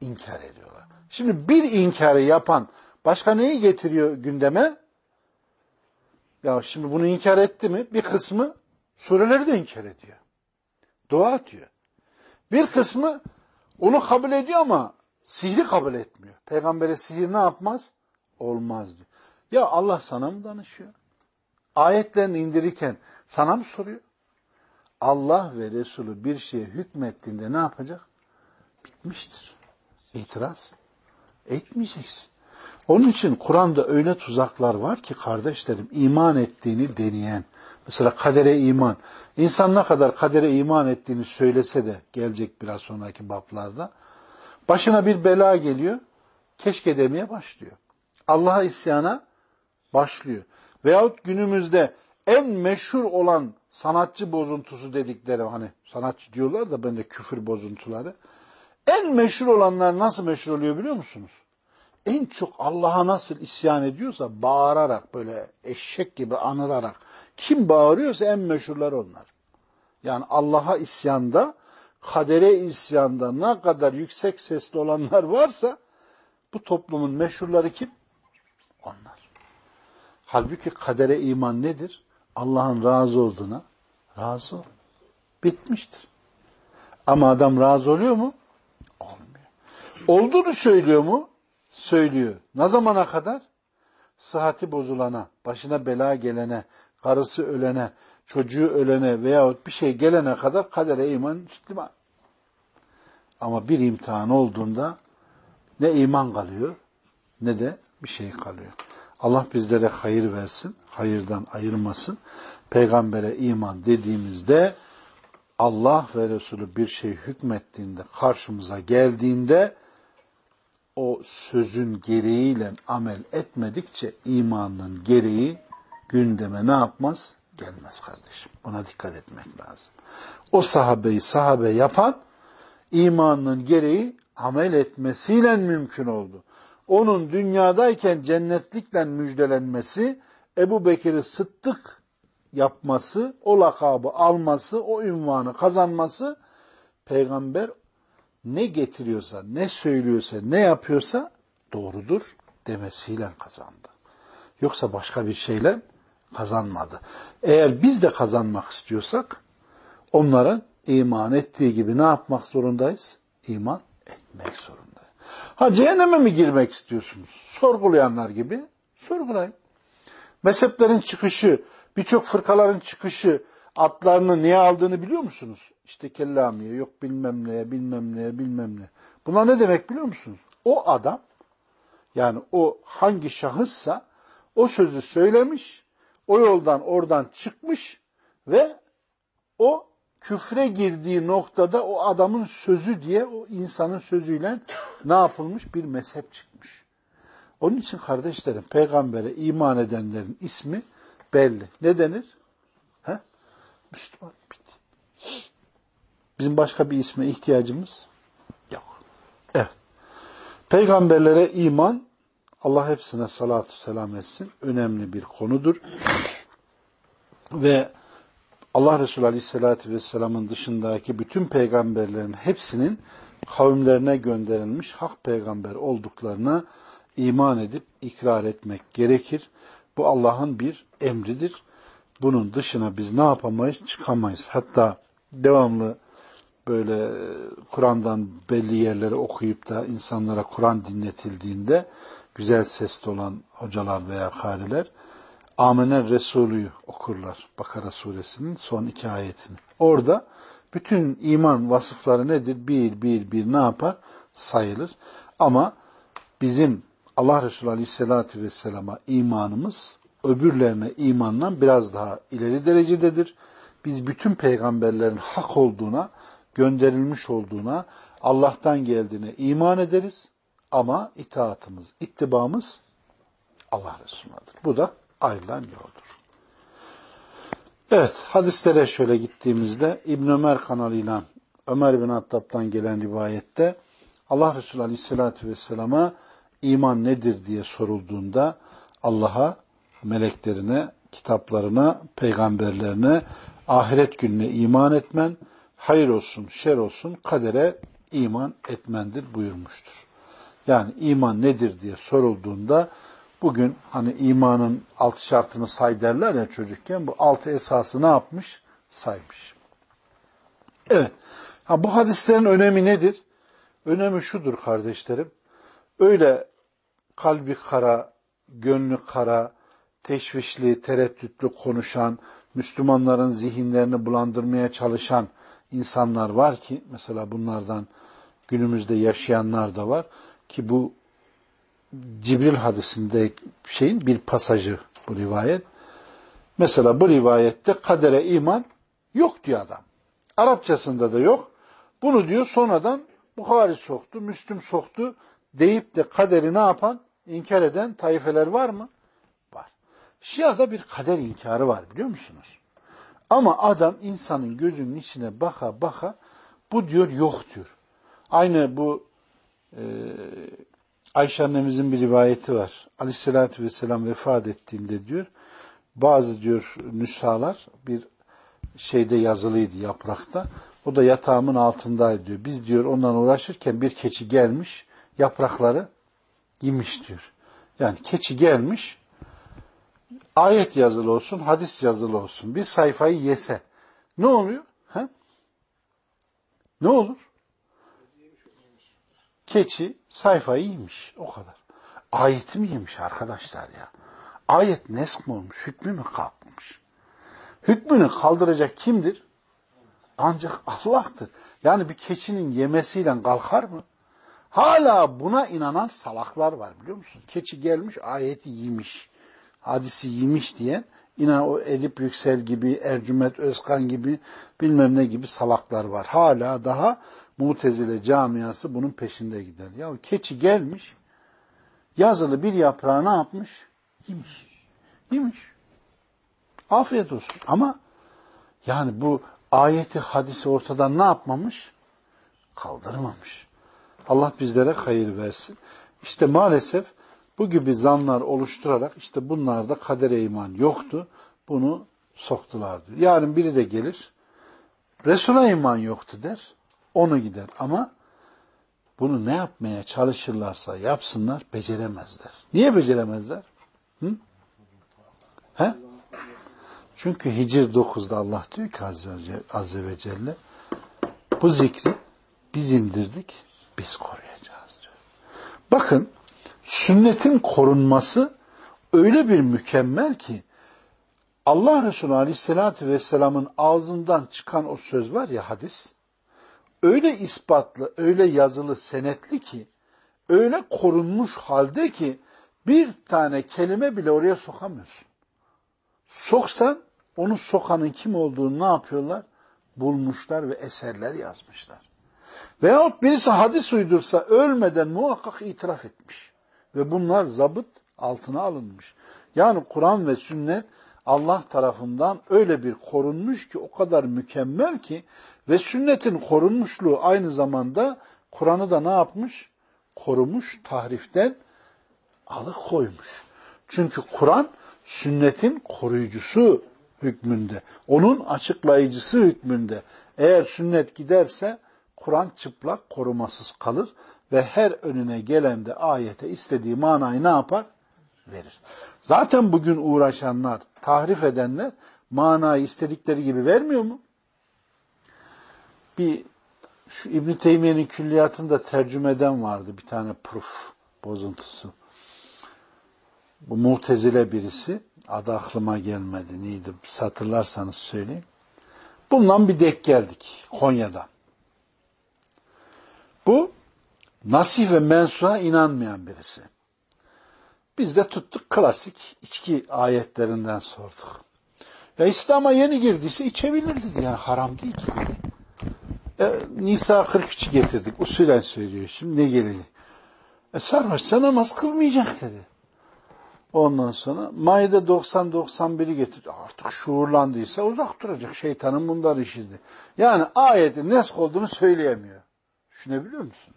İnkar ediyorlar. Şimdi bir inkarı yapan başka neyi getiriyor gündeme? Ya şimdi bunu inkar etti mi? Bir kısmı sureleri de inkar ediyor. Dua atıyor. Bir kısmı onu kabul ediyor ama sihri kabul etmiyor. Peygambere sihir ne yapmaz? Olmaz diyor. Ya Allah sana mı danışıyor? Ayetlerini indirirken sana mı soruyor? Allah ve Resulü bir şeye hükmettiğinde ne yapacak? Bitmiştir. İtiraz etmeyeceksin. Onun için Kur'an'da öyle tuzaklar var ki kardeşlerim iman ettiğini deneyen, mesela kadere iman, insan ne kadar kadere iman ettiğini söylese de gelecek biraz sonraki bablarda, başına bir bela geliyor, keşke demeye başlıyor. Allah'a isyana başlıyor. Veyahut günümüzde en meşhur olan sanatçı bozuntusu dedikleri hani sanatçı diyorlar da ben de küfür bozuntuları. En meşhur olanlar nasıl meşhur oluyor biliyor musunuz? En çok Allah'a nasıl isyan ediyorsa bağırarak böyle eşek gibi anırarak kim bağırıyorsa en meşhurlar onlar. Yani Allah'a isyanda, kadere isyanda ne kadar yüksek sesli olanlar varsa bu toplumun meşhurları kim? Onlar. Halbuki kadere iman nedir? Allah'ın razı olduğuna razı ol. Bitmiştir. Ama adam razı oluyor mu? Olmuyor. Olduğunu söylüyor mu? Söylüyor. Ne zamana kadar? Sıhhati bozulana, başına bela gelene, karısı ölene, çocuğu ölene veyahut bir şey gelene kadar kadere iman Müslüman. Ama bir imtihan olduğunda ne iman kalıyor ne de bir şey kalıyor. Allah bizlere hayır versin, hayırdan ayırmasın. Peygambere iman dediğimizde Allah ve Resulü bir şey hükmettiğinde, karşımıza geldiğinde o sözün gereğiyle amel etmedikçe imanın gereği gündeme ne yapmaz? Gelmez kardeşim. Buna dikkat etmek lazım. O sahabeyi sahabe yapan imanın gereği amel etmesiyle mümkün oldu. Onun dünyadayken cennetlikle müjdelenmesi, Ebu Bekir'i sıddık yapması, o lakabı alması, o ünvanı kazanması, peygamber ne getiriyorsa, ne söylüyorsa, ne yapıyorsa doğrudur demesiyle kazandı. Yoksa başka bir şeyle kazanmadı. Eğer biz de kazanmak istiyorsak onların iman ettiği gibi ne yapmak zorundayız? İman etmek zorundayız. Ha cehenneme mi girmek istiyorsunuz? Sorgulayanlar gibi sorgulayın. Mezheplerin çıkışı, birçok fırkaların çıkışı, atlarını niye aldığını biliyor musunuz? İşte kellamiye, yok bilmem neye, bilmem neye, bilmem ne. Bunlar ne demek biliyor musunuz? O adam, yani o hangi şahıssa o sözü söylemiş, o yoldan oradan çıkmış ve o küfre girdiği noktada o adamın sözü diye o insanın sözüyle ne yapılmış? Bir mezhep çıkmış. Onun için kardeşlerim peygambere iman edenlerin ismi belli. Ne denir? He? Müslüman. Bitti. Bizim başka bir isme ihtiyacımız yok. Evet. Peygamberlere iman Allah hepsine salatu selam etsin. Önemli bir konudur. Ve Allah Resulü Aleyhisselatü Vesselam'ın dışındaki bütün peygamberlerin hepsinin kavimlerine gönderilmiş hak peygamber olduklarına iman edip ikrar etmek gerekir. Bu Allah'ın bir emridir. Bunun dışına biz ne yapamayız? Çıkamayız. Hatta devamlı böyle Kur'an'dan belli yerleri okuyup da insanlara Kur'an dinletildiğinde güzel sesli olan hocalar veya kariler Amener Resulü'yü okurlar. Bakara suresinin son iki ayetini. Orada bütün iman vasıfları nedir? Bir, bir, bir ne yapar? Sayılır. Ama bizim Allah Resulü Aleyhisselatü Vesselam'a imanımız öbürlerine imandan biraz daha ileri derecededir. Biz bütün peygamberlerin hak olduğuna, gönderilmiş olduğuna, Allah'tan geldiğine iman ederiz. Ama itaatımız, ittibamız Allah Resulü'nadır. Bu da ayrılan yoldur. Evet, hadislere şöyle gittiğimizde İbn Ömer kanalıyla Ömer bin Hattab'dan gelen rivayette Allah Resulü Aleyhisselatü Vesselam'a iman nedir diye sorulduğunda Allah'a, meleklerine, kitaplarına, peygamberlerine, ahiret gününe iman etmen, hayır olsun, şer olsun, kadere iman etmendir buyurmuştur. Yani iman nedir diye sorulduğunda Bugün hani imanın altı şartını say derler ya çocukken bu altı esası ne yapmış? Saymış. Evet. Ha, bu hadislerin önemi nedir? Önemi şudur kardeşlerim. Öyle kalbi kara, gönlü kara, teşvişli, tereddütlü konuşan, Müslümanların zihinlerini bulandırmaya çalışan insanlar var ki, mesela bunlardan günümüzde yaşayanlar da var ki bu Cibril hadisinde şeyin bir pasajı bu rivayet. Mesela bu rivayette kadere iman yok diyor adam. Arapçasında da yok. Bunu diyor sonradan Bukhari soktu, Müslüm soktu deyip de kaderi ne yapan? inkar eden taifeler var mı? Var. Şia'da bir kader inkarı var biliyor musunuz? Ama adam insanın gözünün içine baka baka bu diyor yok diyor. Aynı bu e, Ayşe annemizin bir rivayeti var. Aleyhissalatü vesselam vefat ettiğinde diyor, bazı diyor nüshalar bir şeyde yazılıydı yaprakta. O da yatağımın altındaydı diyor. Biz diyor ondan uğraşırken bir keçi gelmiş, yaprakları yemiş diyor. Yani keçi gelmiş, ayet yazılı olsun, hadis yazılı olsun. Bir sayfayı yese. Ne oluyor? He? Ne olur? Keçi sayfayı yemiş. O kadar. Ayeti mi yemiş arkadaşlar ya? Ayet nesk mi olmuş? Hükmü mü kalkmış? Hükmünü kaldıracak kimdir? Ancak Allah'tır. Yani bir keçinin yemesiyle kalkar mı? Hala buna inanan salaklar var biliyor musun? Keçi gelmiş ayeti yemiş. Hadisi yemiş diyen inan o Edip Yüksel gibi, Ercüment Özkan gibi bilmem ne gibi salaklar var. Hala daha Mutezile camiası bunun peşinde gider. Ya keçi gelmiş, yazılı bir yaprağı ne yapmış? Yemiş. Yemiş. Afiyet olsun. Ama yani bu ayeti hadisi ortadan ne yapmamış? Kaldırmamış. Allah bizlere hayır versin. İşte maalesef bu gibi zanlar oluşturarak işte bunlarda kadere iman yoktu. Bunu soktular diyor. Yarın biri de gelir. Resul'a iman yoktu der. Onu gider. Ama bunu ne yapmaya çalışırlarsa yapsınlar beceremezler. Niye beceremezler? Hı? He? Çünkü Hicr 9'da Allah diyor ki Azze, ve Celle bu zikri biz indirdik, biz koruyacağız diyor. Bakın sünnetin korunması öyle bir mükemmel ki Allah Resulü Aleyhisselatü Vesselam'ın ağzından çıkan o söz var ya hadis, öyle ispatlı, öyle yazılı, senetli ki, öyle korunmuş halde ki bir tane kelime bile oraya sokamıyorsun. Soksan onu sokanın kim olduğunu ne yapıyorlar? Bulmuşlar ve eserler yazmışlar. Veyahut birisi hadis uydursa ölmeden muhakkak itiraf etmiş. Ve bunlar zabıt altına alınmış. Yani Kur'an ve sünnet Allah tarafından öyle bir korunmuş ki o kadar mükemmel ki ve sünnetin korunmuşluğu aynı zamanda Kur'an'ı da ne yapmış? Korumuş, tahriften alıkoymuş. Çünkü Kur'an sünnetin koruyucusu hükmünde. Onun açıklayıcısı hükmünde. Eğer sünnet giderse Kur'an çıplak korumasız kalır ve her önüne gelen de ayete istediği manayı ne yapar? Verir. Zaten bugün uğraşanlar, tahrif edenler manayı istedikleri gibi vermiyor mu? Bir şu İbn Teymiye'nin külliyatında tercümeden vardı bir tane proof bozuntusu. Bu mutezile birisi. Adı aklıma gelmedi. Neydi? Satırlarsanız söyleyeyim. Bundan bir dek geldik Konya'da. Bu nasih ve mensuha inanmayan birisi. Biz de tuttuk klasik içki ayetlerinden sorduk. Ya İslam'a yeni girdiyse içebilir dedi. Yani haram değil ki. E, Nisa 43'ü getirdik. Usulen söylüyor şimdi ne gelecek? E sarhoşsa namaz kılmayacak dedi. Ondan sonra Maide 90-91'i getir. Artık şuurlandıysa uzak duracak. Şeytanın bunlar işiydi. Yani ayetin nesk olduğunu söyleyemiyor. Düşünebiliyor musun?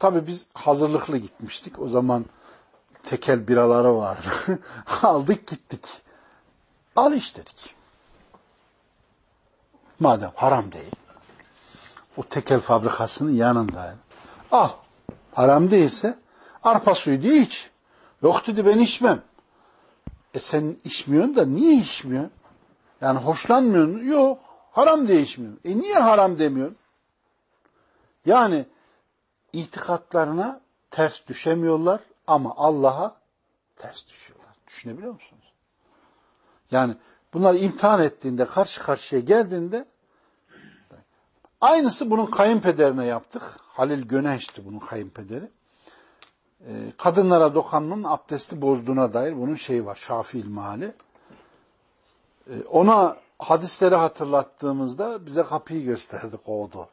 Tabii biz hazırlıklı gitmiştik. O zaman tekel biraları vardı. Aldık gittik. Al iş dedik. Madem haram değil. O tekel fabrikasının yanındaydı. Al. Haram değilse arpa suyu diye iç. Yok dedi ben içmem. E sen içmiyorsun da niye içmiyorsun? Yani hoşlanmıyorsun. Yok. Haram diye içmiyorsun. E niye haram demiyorsun? Yani itikatlarına ters düşemiyorlar ama Allah'a ters düşüyorlar. Düşünebiliyor musunuz? Yani bunlar imtihan ettiğinde, karşı karşıya geldiğinde aynısı bunun kayınpederine yaptık. Halil Gönenç'ti bunun kayınpederi. Ee, kadınlara dokanmanın abdesti bozduğuna dair bunun şeyi var. Şafi ilmihali. Ee, ona hadisleri hatırlattığımızda bize kapıyı gösterdi, kovdu.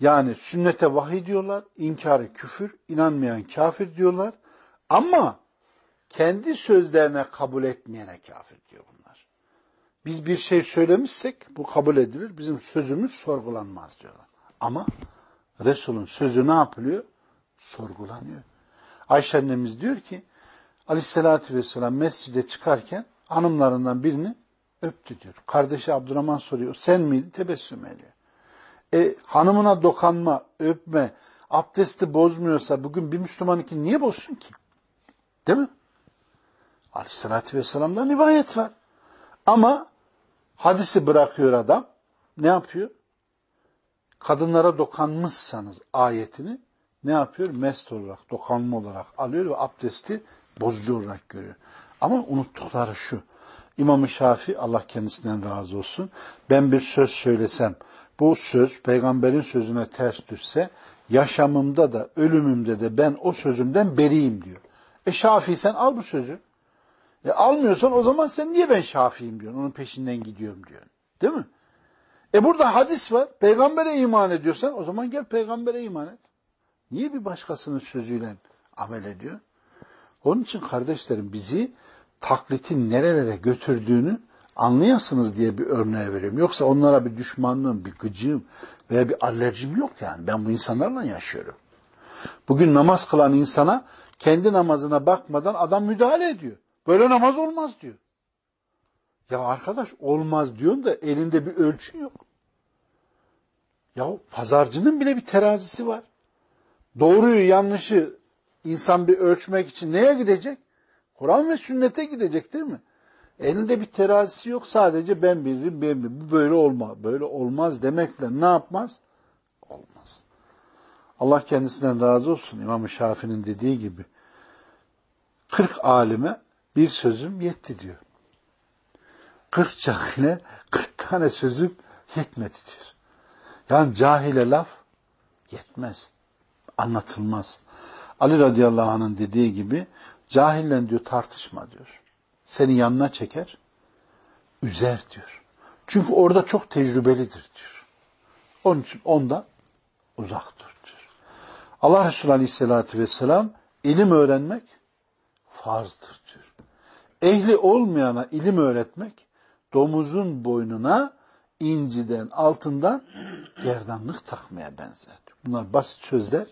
Yani sünnete vahiy diyorlar, inkarı küfür, inanmayan kafir diyorlar. Ama kendi sözlerine kabul etmeyene kafir diyor bunlar. Biz bir şey söylemişsek bu kabul edilir, bizim sözümüz sorgulanmaz diyorlar. Ama Resul'ün sözü ne yapılıyor? Sorgulanıyor. Ayşe annemiz diyor ki, Aleyhisselatü Vesselam mescide çıkarken hanımlarından birini öptü diyor. Kardeşi Abdurrahman soruyor, sen miydin? Tebessüm ediyor. E, hanımına dokanma, öpme, abdesti bozmuyorsa bugün bir Müslümanınki niye bozsun ki? Değil mi? Aleyhissalatü Vesselam'dan rivayet var. Ama hadisi bırakıyor adam. Ne yapıyor? Kadınlara dokanmışsanız ayetini ne yapıyor? Mest olarak, dokanma olarak alıyor ve abdesti bozucu olarak görüyor. Ama unuttukları şu. İmam-ı Şafi Allah kendisinden razı olsun. Ben bir söz söylesem, bu söz peygamberin sözüne ters düşse yaşamımda da ölümümde de ben o sözümden beriyim diyor. E Şafii sen al bu sözü. E almıyorsan o zaman sen niye ben Şafi'yim diyorsun. Onun peşinden gidiyorum diyorsun. Değil mi? E burada hadis var. Peygambere iman ediyorsan o zaman gel peygambere iman et. Niye bir başkasının sözüyle amel ediyor? Onun için kardeşlerim bizi taklitin nerelere götürdüğünü anlayasınız diye bir örneğe veriyorum. Yoksa onlara bir düşmanlığım, bir gıcığım veya bir alerjim yok yani. Ben bu insanlarla yaşıyorum. Bugün namaz kılan insana kendi namazına bakmadan adam müdahale ediyor. Böyle namaz olmaz diyor. Ya arkadaş olmaz diyorsun da elinde bir ölçü yok. Ya pazarcının bile bir terazisi var. Doğruyu yanlışı insan bir ölçmek için neye gidecek? Kur'an ve sünnete gidecek değil mi? Elinde bir terazisi yok sadece ben bilirim ben bilirim. Bu böyle olma, böyle olmaz demekle ne yapmaz? Olmaz. Allah kendisinden razı olsun. İmam-ı Şafii'nin dediği gibi 40 alime bir sözüm yetti diyor. 40 cahile 40 tane sözüm yetmedi diyor. Yani cahile laf yetmez. Anlatılmaz. Ali radıyallahu anh'ın dediği gibi cahille diyor tartışma diyor. Seni yanına çeker, üzer diyor. Çünkü orada çok tecrübelidir diyor. Onun için ondan uzak dur diyor. Allah Resulü aleyhissalatü vesselam ilim öğrenmek farzdır diyor. Ehli olmayana ilim öğretmek domuzun boynuna inciden, altından gerdanlık takmaya benzer. Bunlar basit sözler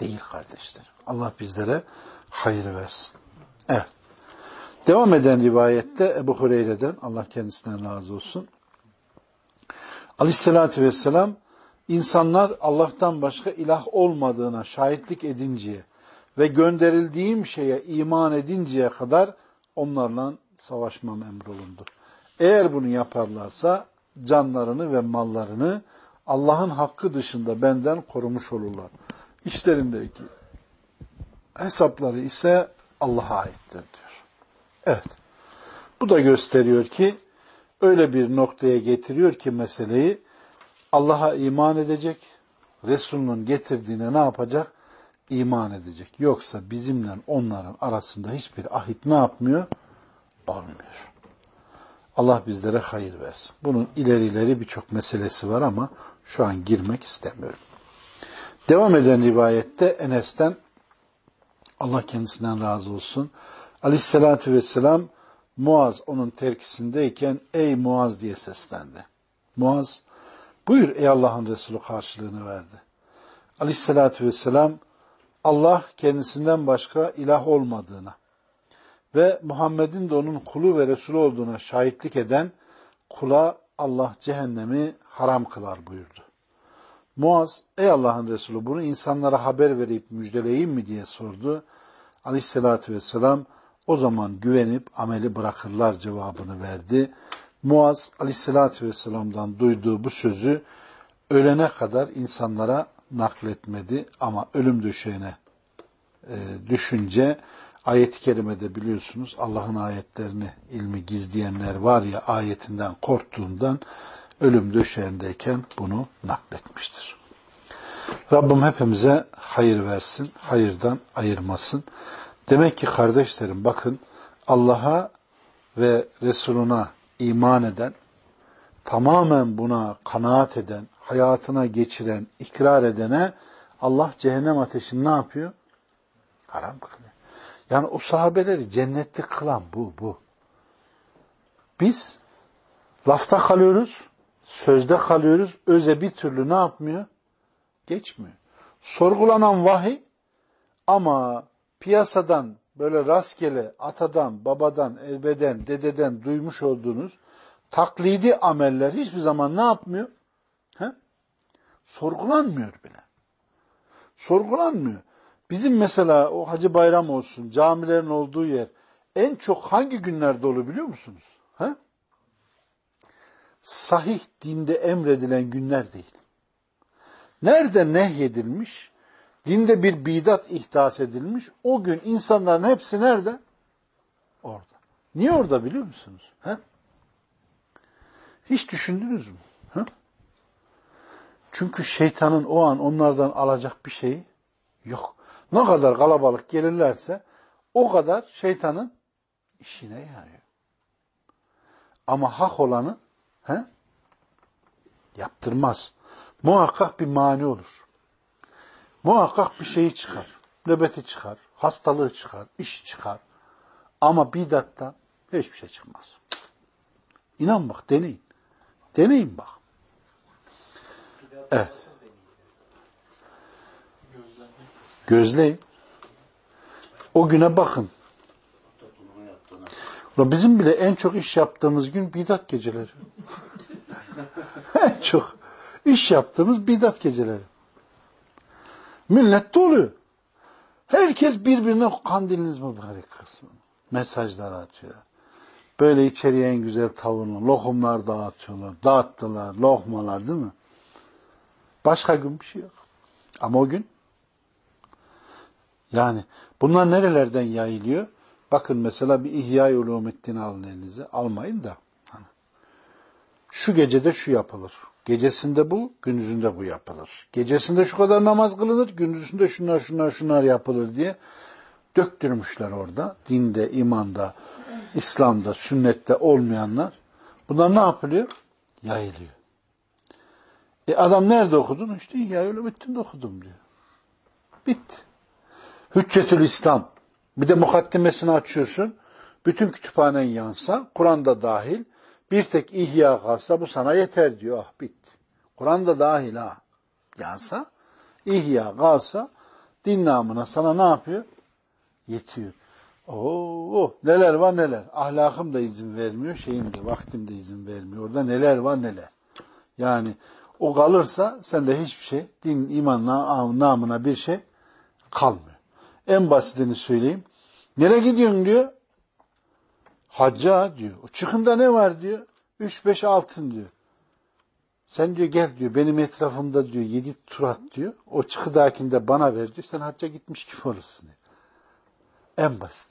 değil kardeşler. Allah bizlere hayır versin. Evet. Devam eden rivayette Ebu Hureyre'den Allah kendisinden razı olsun. Aleyhissalatü vesselam insanlar Allah'tan başka ilah olmadığına şahitlik edinceye ve gönderildiğim şeye iman edinceye kadar onlarla savaşmam emrolundu. Eğer bunu yaparlarsa canlarını ve mallarını Allah'ın hakkı dışında benden korumuş olurlar. İşlerindeki hesapları ise Allah'a aittir diyor. Evet. Bu da gösteriyor ki öyle bir noktaya getiriyor ki meseleyi Allah'a iman edecek, Resul'ün getirdiğine ne yapacak? İman edecek. Yoksa bizimle onların arasında hiçbir ahit ne yapmıyor? Olmuyor. Allah bizlere hayır versin. Bunun ileri ileri birçok meselesi var ama şu an girmek istemiyorum. Devam eden rivayette Enes'ten Allah kendisinden razı olsun. Aleyhissalatü vesselam Muaz onun terkisindeyken ey Muaz diye seslendi. Muaz buyur ey Allah'ın Resulü karşılığını verdi. Aleyhissalatü vesselam Allah kendisinden başka ilah olmadığına ve Muhammed'in de onun kulu ve Resulü olduğuna şahitlik eden kula Allah cehennemi haram kılar buyurdu. Muaz, ey Allah'ın Resulü bunu insanlara haber verip müjdeleyeyim mi diye sordu. Aleyhissalatü vesselam o zaman güvenip ameli bırakırlar cevabını verdi. Muaz aleyhissalatü vesselam'dan duyduğu bu sözü ölene kadar insanlara nakletmedi ama ölüm döşeğine e, düşünce ayet-i kerimede biliyorsunuz Allah'ın ayetlerini ilmi gizleyenler var ya ayetinden korktuğundan ölüm döşeğindeyken bunu nakletmiştir. Rabbim hepimize hayır versin, hayırdan ayırmasın. Demek ki kardeşlerim bakın Allah'a ve Resuluna iman eden, tamamen buna kanaat eden, hayatına geçiren, ikrar edene Allah cehennem ateşini ne yapıyor? Haram kılıyor. Yani o sahabeleri cennetli kılan bu, bu. Biz lafta kalıyoruz, sözde kalıyoruz, öze bir türlü ne yapmıyor? Geçmiyor. Sorgulanan vahiy ama piyasadan böyle rastgele atadan, babadan, elbeden, dededen duymuş olduğunuz taklidi ameller hiçbir zaman ne yapmıyor? He? Sorgulanmıyor bile. Sorgulanmıyor. Bizim mesela o Hacı Bayram olsun, camilerin olduğu yer en çok hangi günler dolu biliyor musunuz? He? Sahih dinde emredilen günler değil. Nerede nehyedilmiş? Dinde bir bidat ihdas edilmiş. O gün insanların hepsi nerede? Orada. Niye orada biliyor musunuz? He? Hiç düşündünüz mü? He? Çünkü şeytanın o an onlardan alacak bir şeyi yok. Ne kadar kalabalık gelirlerse o kadar şeytanın işine yarıyor. Ama hak olanı he? Yaptırmaz. Muhakkak bir mani olur. Muhakkak bir şeyi çıkar. Nöbeti çıkar. Hastalığı çıkar. iş çıkar. Ama bidattan hiçbir şey çıkmaz. İnan bak deneyin. Deneyin bak. Evet. Gözleyin. O güne bakın. Bizim bile en çok iş yaptığımız gün bidat geceleri. en çok iş yaptığımız bidat geceleri. Millet doluyor. Herkes birbirine kandiliniz mübarek kılsın. Mesajlar atıyor. Böyle içeriye en güzel tavırla lokumlar dağıtıyorlar. Dağıttılar, lokmalar değil mi? Başka gün bir şey yok. Ama o gün yani bunlar nerelerden yayılıyor? Bakın mesela bir İhya-i Ulumettin alın elinize. Almayın da. Şu gecede şu yapılır. Gecesinde bu, gündüzünde bu yapılır. Gecesinde şu kadar namaz kılınır, gündüzünde şunlar şunlar şunlar yapılır diye döktürmüşler orada. Dinde, imanda, İslam'da, sünnette olmayanlar. Bunlar ne yapılıyor? Yayılıyor. E adam nerede okudun? İşte İhya Ulumettin'de okudum diyor. Bitti. Hüccetül İslam. Bir de mukaddimesini açıyorsun. Bütün kütüphanen yansa, Kur'an'da dahil, bir tek ihya kalsa bu sana yeter diyor. Ah bitti. Kur'an'da dahil ha. Yansa, ihya kalsa, din namına sana ne yapıyor? Yetiyor. Oo, neler var neler. Ahlakım da izin vermiyor, şeyim de, vaktim de izin vermiyor. Orada neler var neler. Yani o kalırsa sende hiçbir şey, din, iman namına bir şey kalmıyor. En basitini söyleyeyim. Nereye gidiyorsun diyor. Hacca diyor. O çıkında ne var diyor. Üç beş altın diyor. Sen diyor gel diyor benim etrafımda diyor yedi turat diyor. O çıkıdakinde bana ver diyor. Sen hacca gitmiş gibi olursun. Diyor. En basit.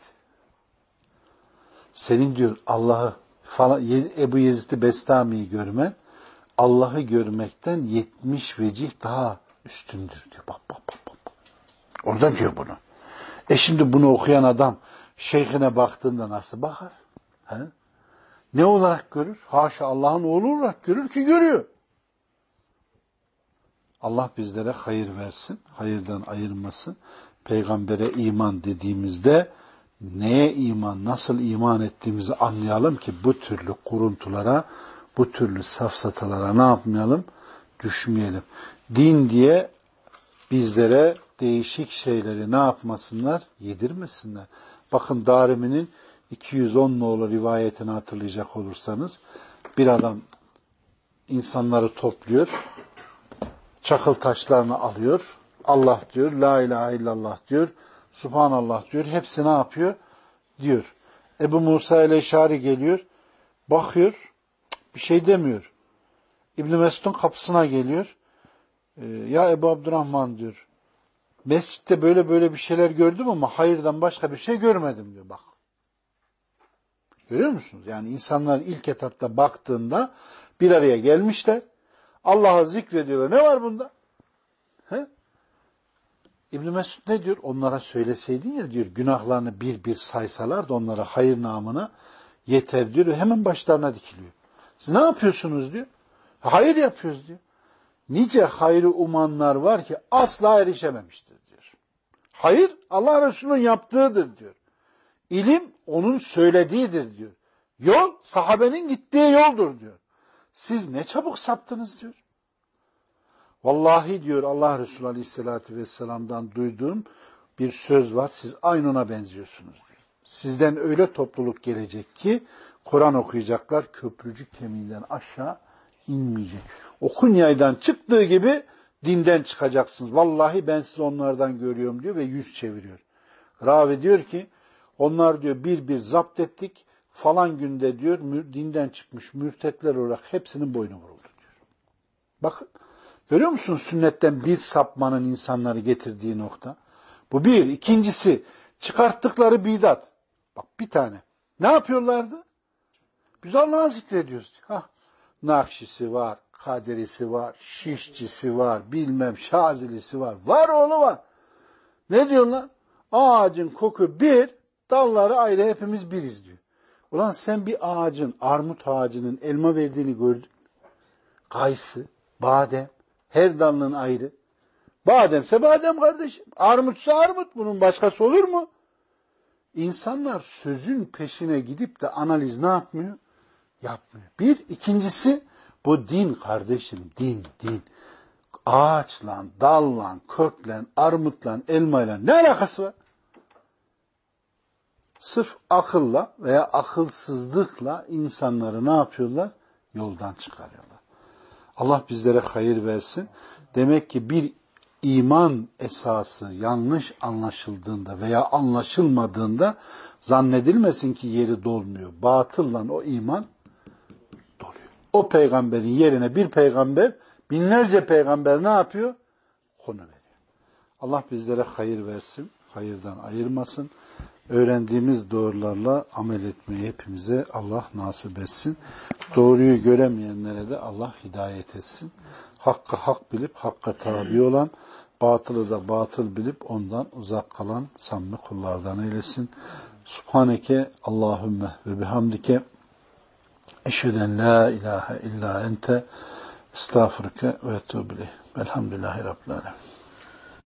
Senin diyor Allah'ı falan Ebu Yezid Bestami'yi görmen Allah'ı görmekten yetmiş vecih daha üstündür diyor. Bak bak bak bak. Orada diyor bunu. E şimdi bunu okuyan adam şeyhine baktığında nasıl bakar? He? Ne olarak görür? Haşa Allah'ın oğlu olarak görür ki görüyor. Allah bizlere hayır versin, hayırdan ayırmasın. Peygambere iman dediğimizde neye iman, nasıl iman ettiğimizi anlayalım ki bu türlü kuruntulara, bu türlü safsatalara ne yapmayalım? Düşmeyelim. Din diye bizlere değişik şeyleri ne yapmasınlar? Yedirmesinler. Bakın Darimi'nin 210 nolu rivayetini hatırlayacak olursanız bir adam insanları topluyor, çakıl taşlarını alıyor, Allah diyor, la ilahe illallah diyor, subhanallah diyor, hepsi ne yapıyor? Diyor. Ebu Musa ile Şari geliyor, bakıyor, bir şey demiyor. İbn Mesud'un kapısına geliyor. Ee, ya Ebu Abdurrahman diyor, mescitte böyle böyle bir şeyler gördüm ama hayırdan başka bir şey görmedim diyor bak. Görüyor musunuz? Yani insanlar ilk etapta baktığında bir araya gelmişler. Allah'a zikrediyorlar. Ne var bunda? He? İbn Mesud ne diyor? Onlara söyleseydin ya diyor günahlarını bir bir saysalar da onlara hayır namına yeter diyor. Hemen başlarına dikiliyor. Siz ne yapıyorsunuz diyor. Hayır yapıyoruz diyor nice hayrı umanlar var ki asla erişememiştir diyor. Hayır Allah Resulü'nün yaptığıdır diyor. İlim onun söylediğidir diyor. Yol sahabenin gittiği yoldur diyor. Siz ne çabuk saptınız diyor. Vallahi diyor Allah Resulü Aleyhisselatü Vesselam'dan duyduğum bir söz var. Siz aynı ona benziyorsunuz diyor. Sizden öyle topluluk gelecek ki Kur'an okuyacaklar köprücük kemiğinden aşağı inmeyecek. O kunyaydan çıktığı gibi dinden çıkacaksınız. Vallahi ben sizi onlardan görüyorum diyor ve yüz çeviriyor. Ravi diyor ki onlar diyor bir bir zapt ettik falan günde diyor dinden çıkmış mürtetler olarak hepsinin boynu vuruldu diyor. Bakın görüyor musunuz sünnetten bir sapmanın insanları getirdiği nokta? Bu bir. İkincisi çıkarttıkları bidat. Bak bir tane. Ne yapıyorlardı? Biz Allah'ı zikrediyoruz. Hah, Nakşisi var, Kadirisi var, Şişçisi var, bilmem Şazilisi var. Var oğlu var. Ne diyorlar? Ağacın koku bir, dalları ayrı hepimiz biriz diyor. Ulan sen bir ağacın, armut ağacının elma verdiğini gördün. kayısı, badem, her dalının ayrı. Bademse badem kardeşim. Armutsa armut. Bunun başkası olur mu? İnsanlar sözün peşine gidip de analiz ne yapmıyor? Yapmıyor. Bir. ikincisi bu din kardeşim. Din, din. Ağaçla, dalla, kökle, armutla, elmayla ne alakası var? Sırf akılla veya akılsızlıkla insanları ne yapıyorlar? Yoldan çıkarıyorlar. Allah bizlere hayır versin. Demek ki bir iman esası yanlış anlaşıldığında veya anlaşılmadığında zannedilmesin ki yeri dolmuyor. Batılla o iman doluyor. O peygamberin yerine bir peygamber binlerce peygamber ne yapıyor? Konu veriyor. Allah bizlere hayır versin, hayırdan ayırmasın. Öğrendiğimiz doğrularla amel etmeyi hepimize Allah nasip etsin. Doğruyu göremeyenlere de Allah hidayet etsin. Hakkı hak bilip hakka tabi olan, batılı da batıl bilip ondan uzak kalan samimi kullardan eylesin. Subhaneke Allahümme ve bihamdike eşheden la ilahe illa ente estağfurke ve etûbü Velhamdülillahi Rabbil Alemin.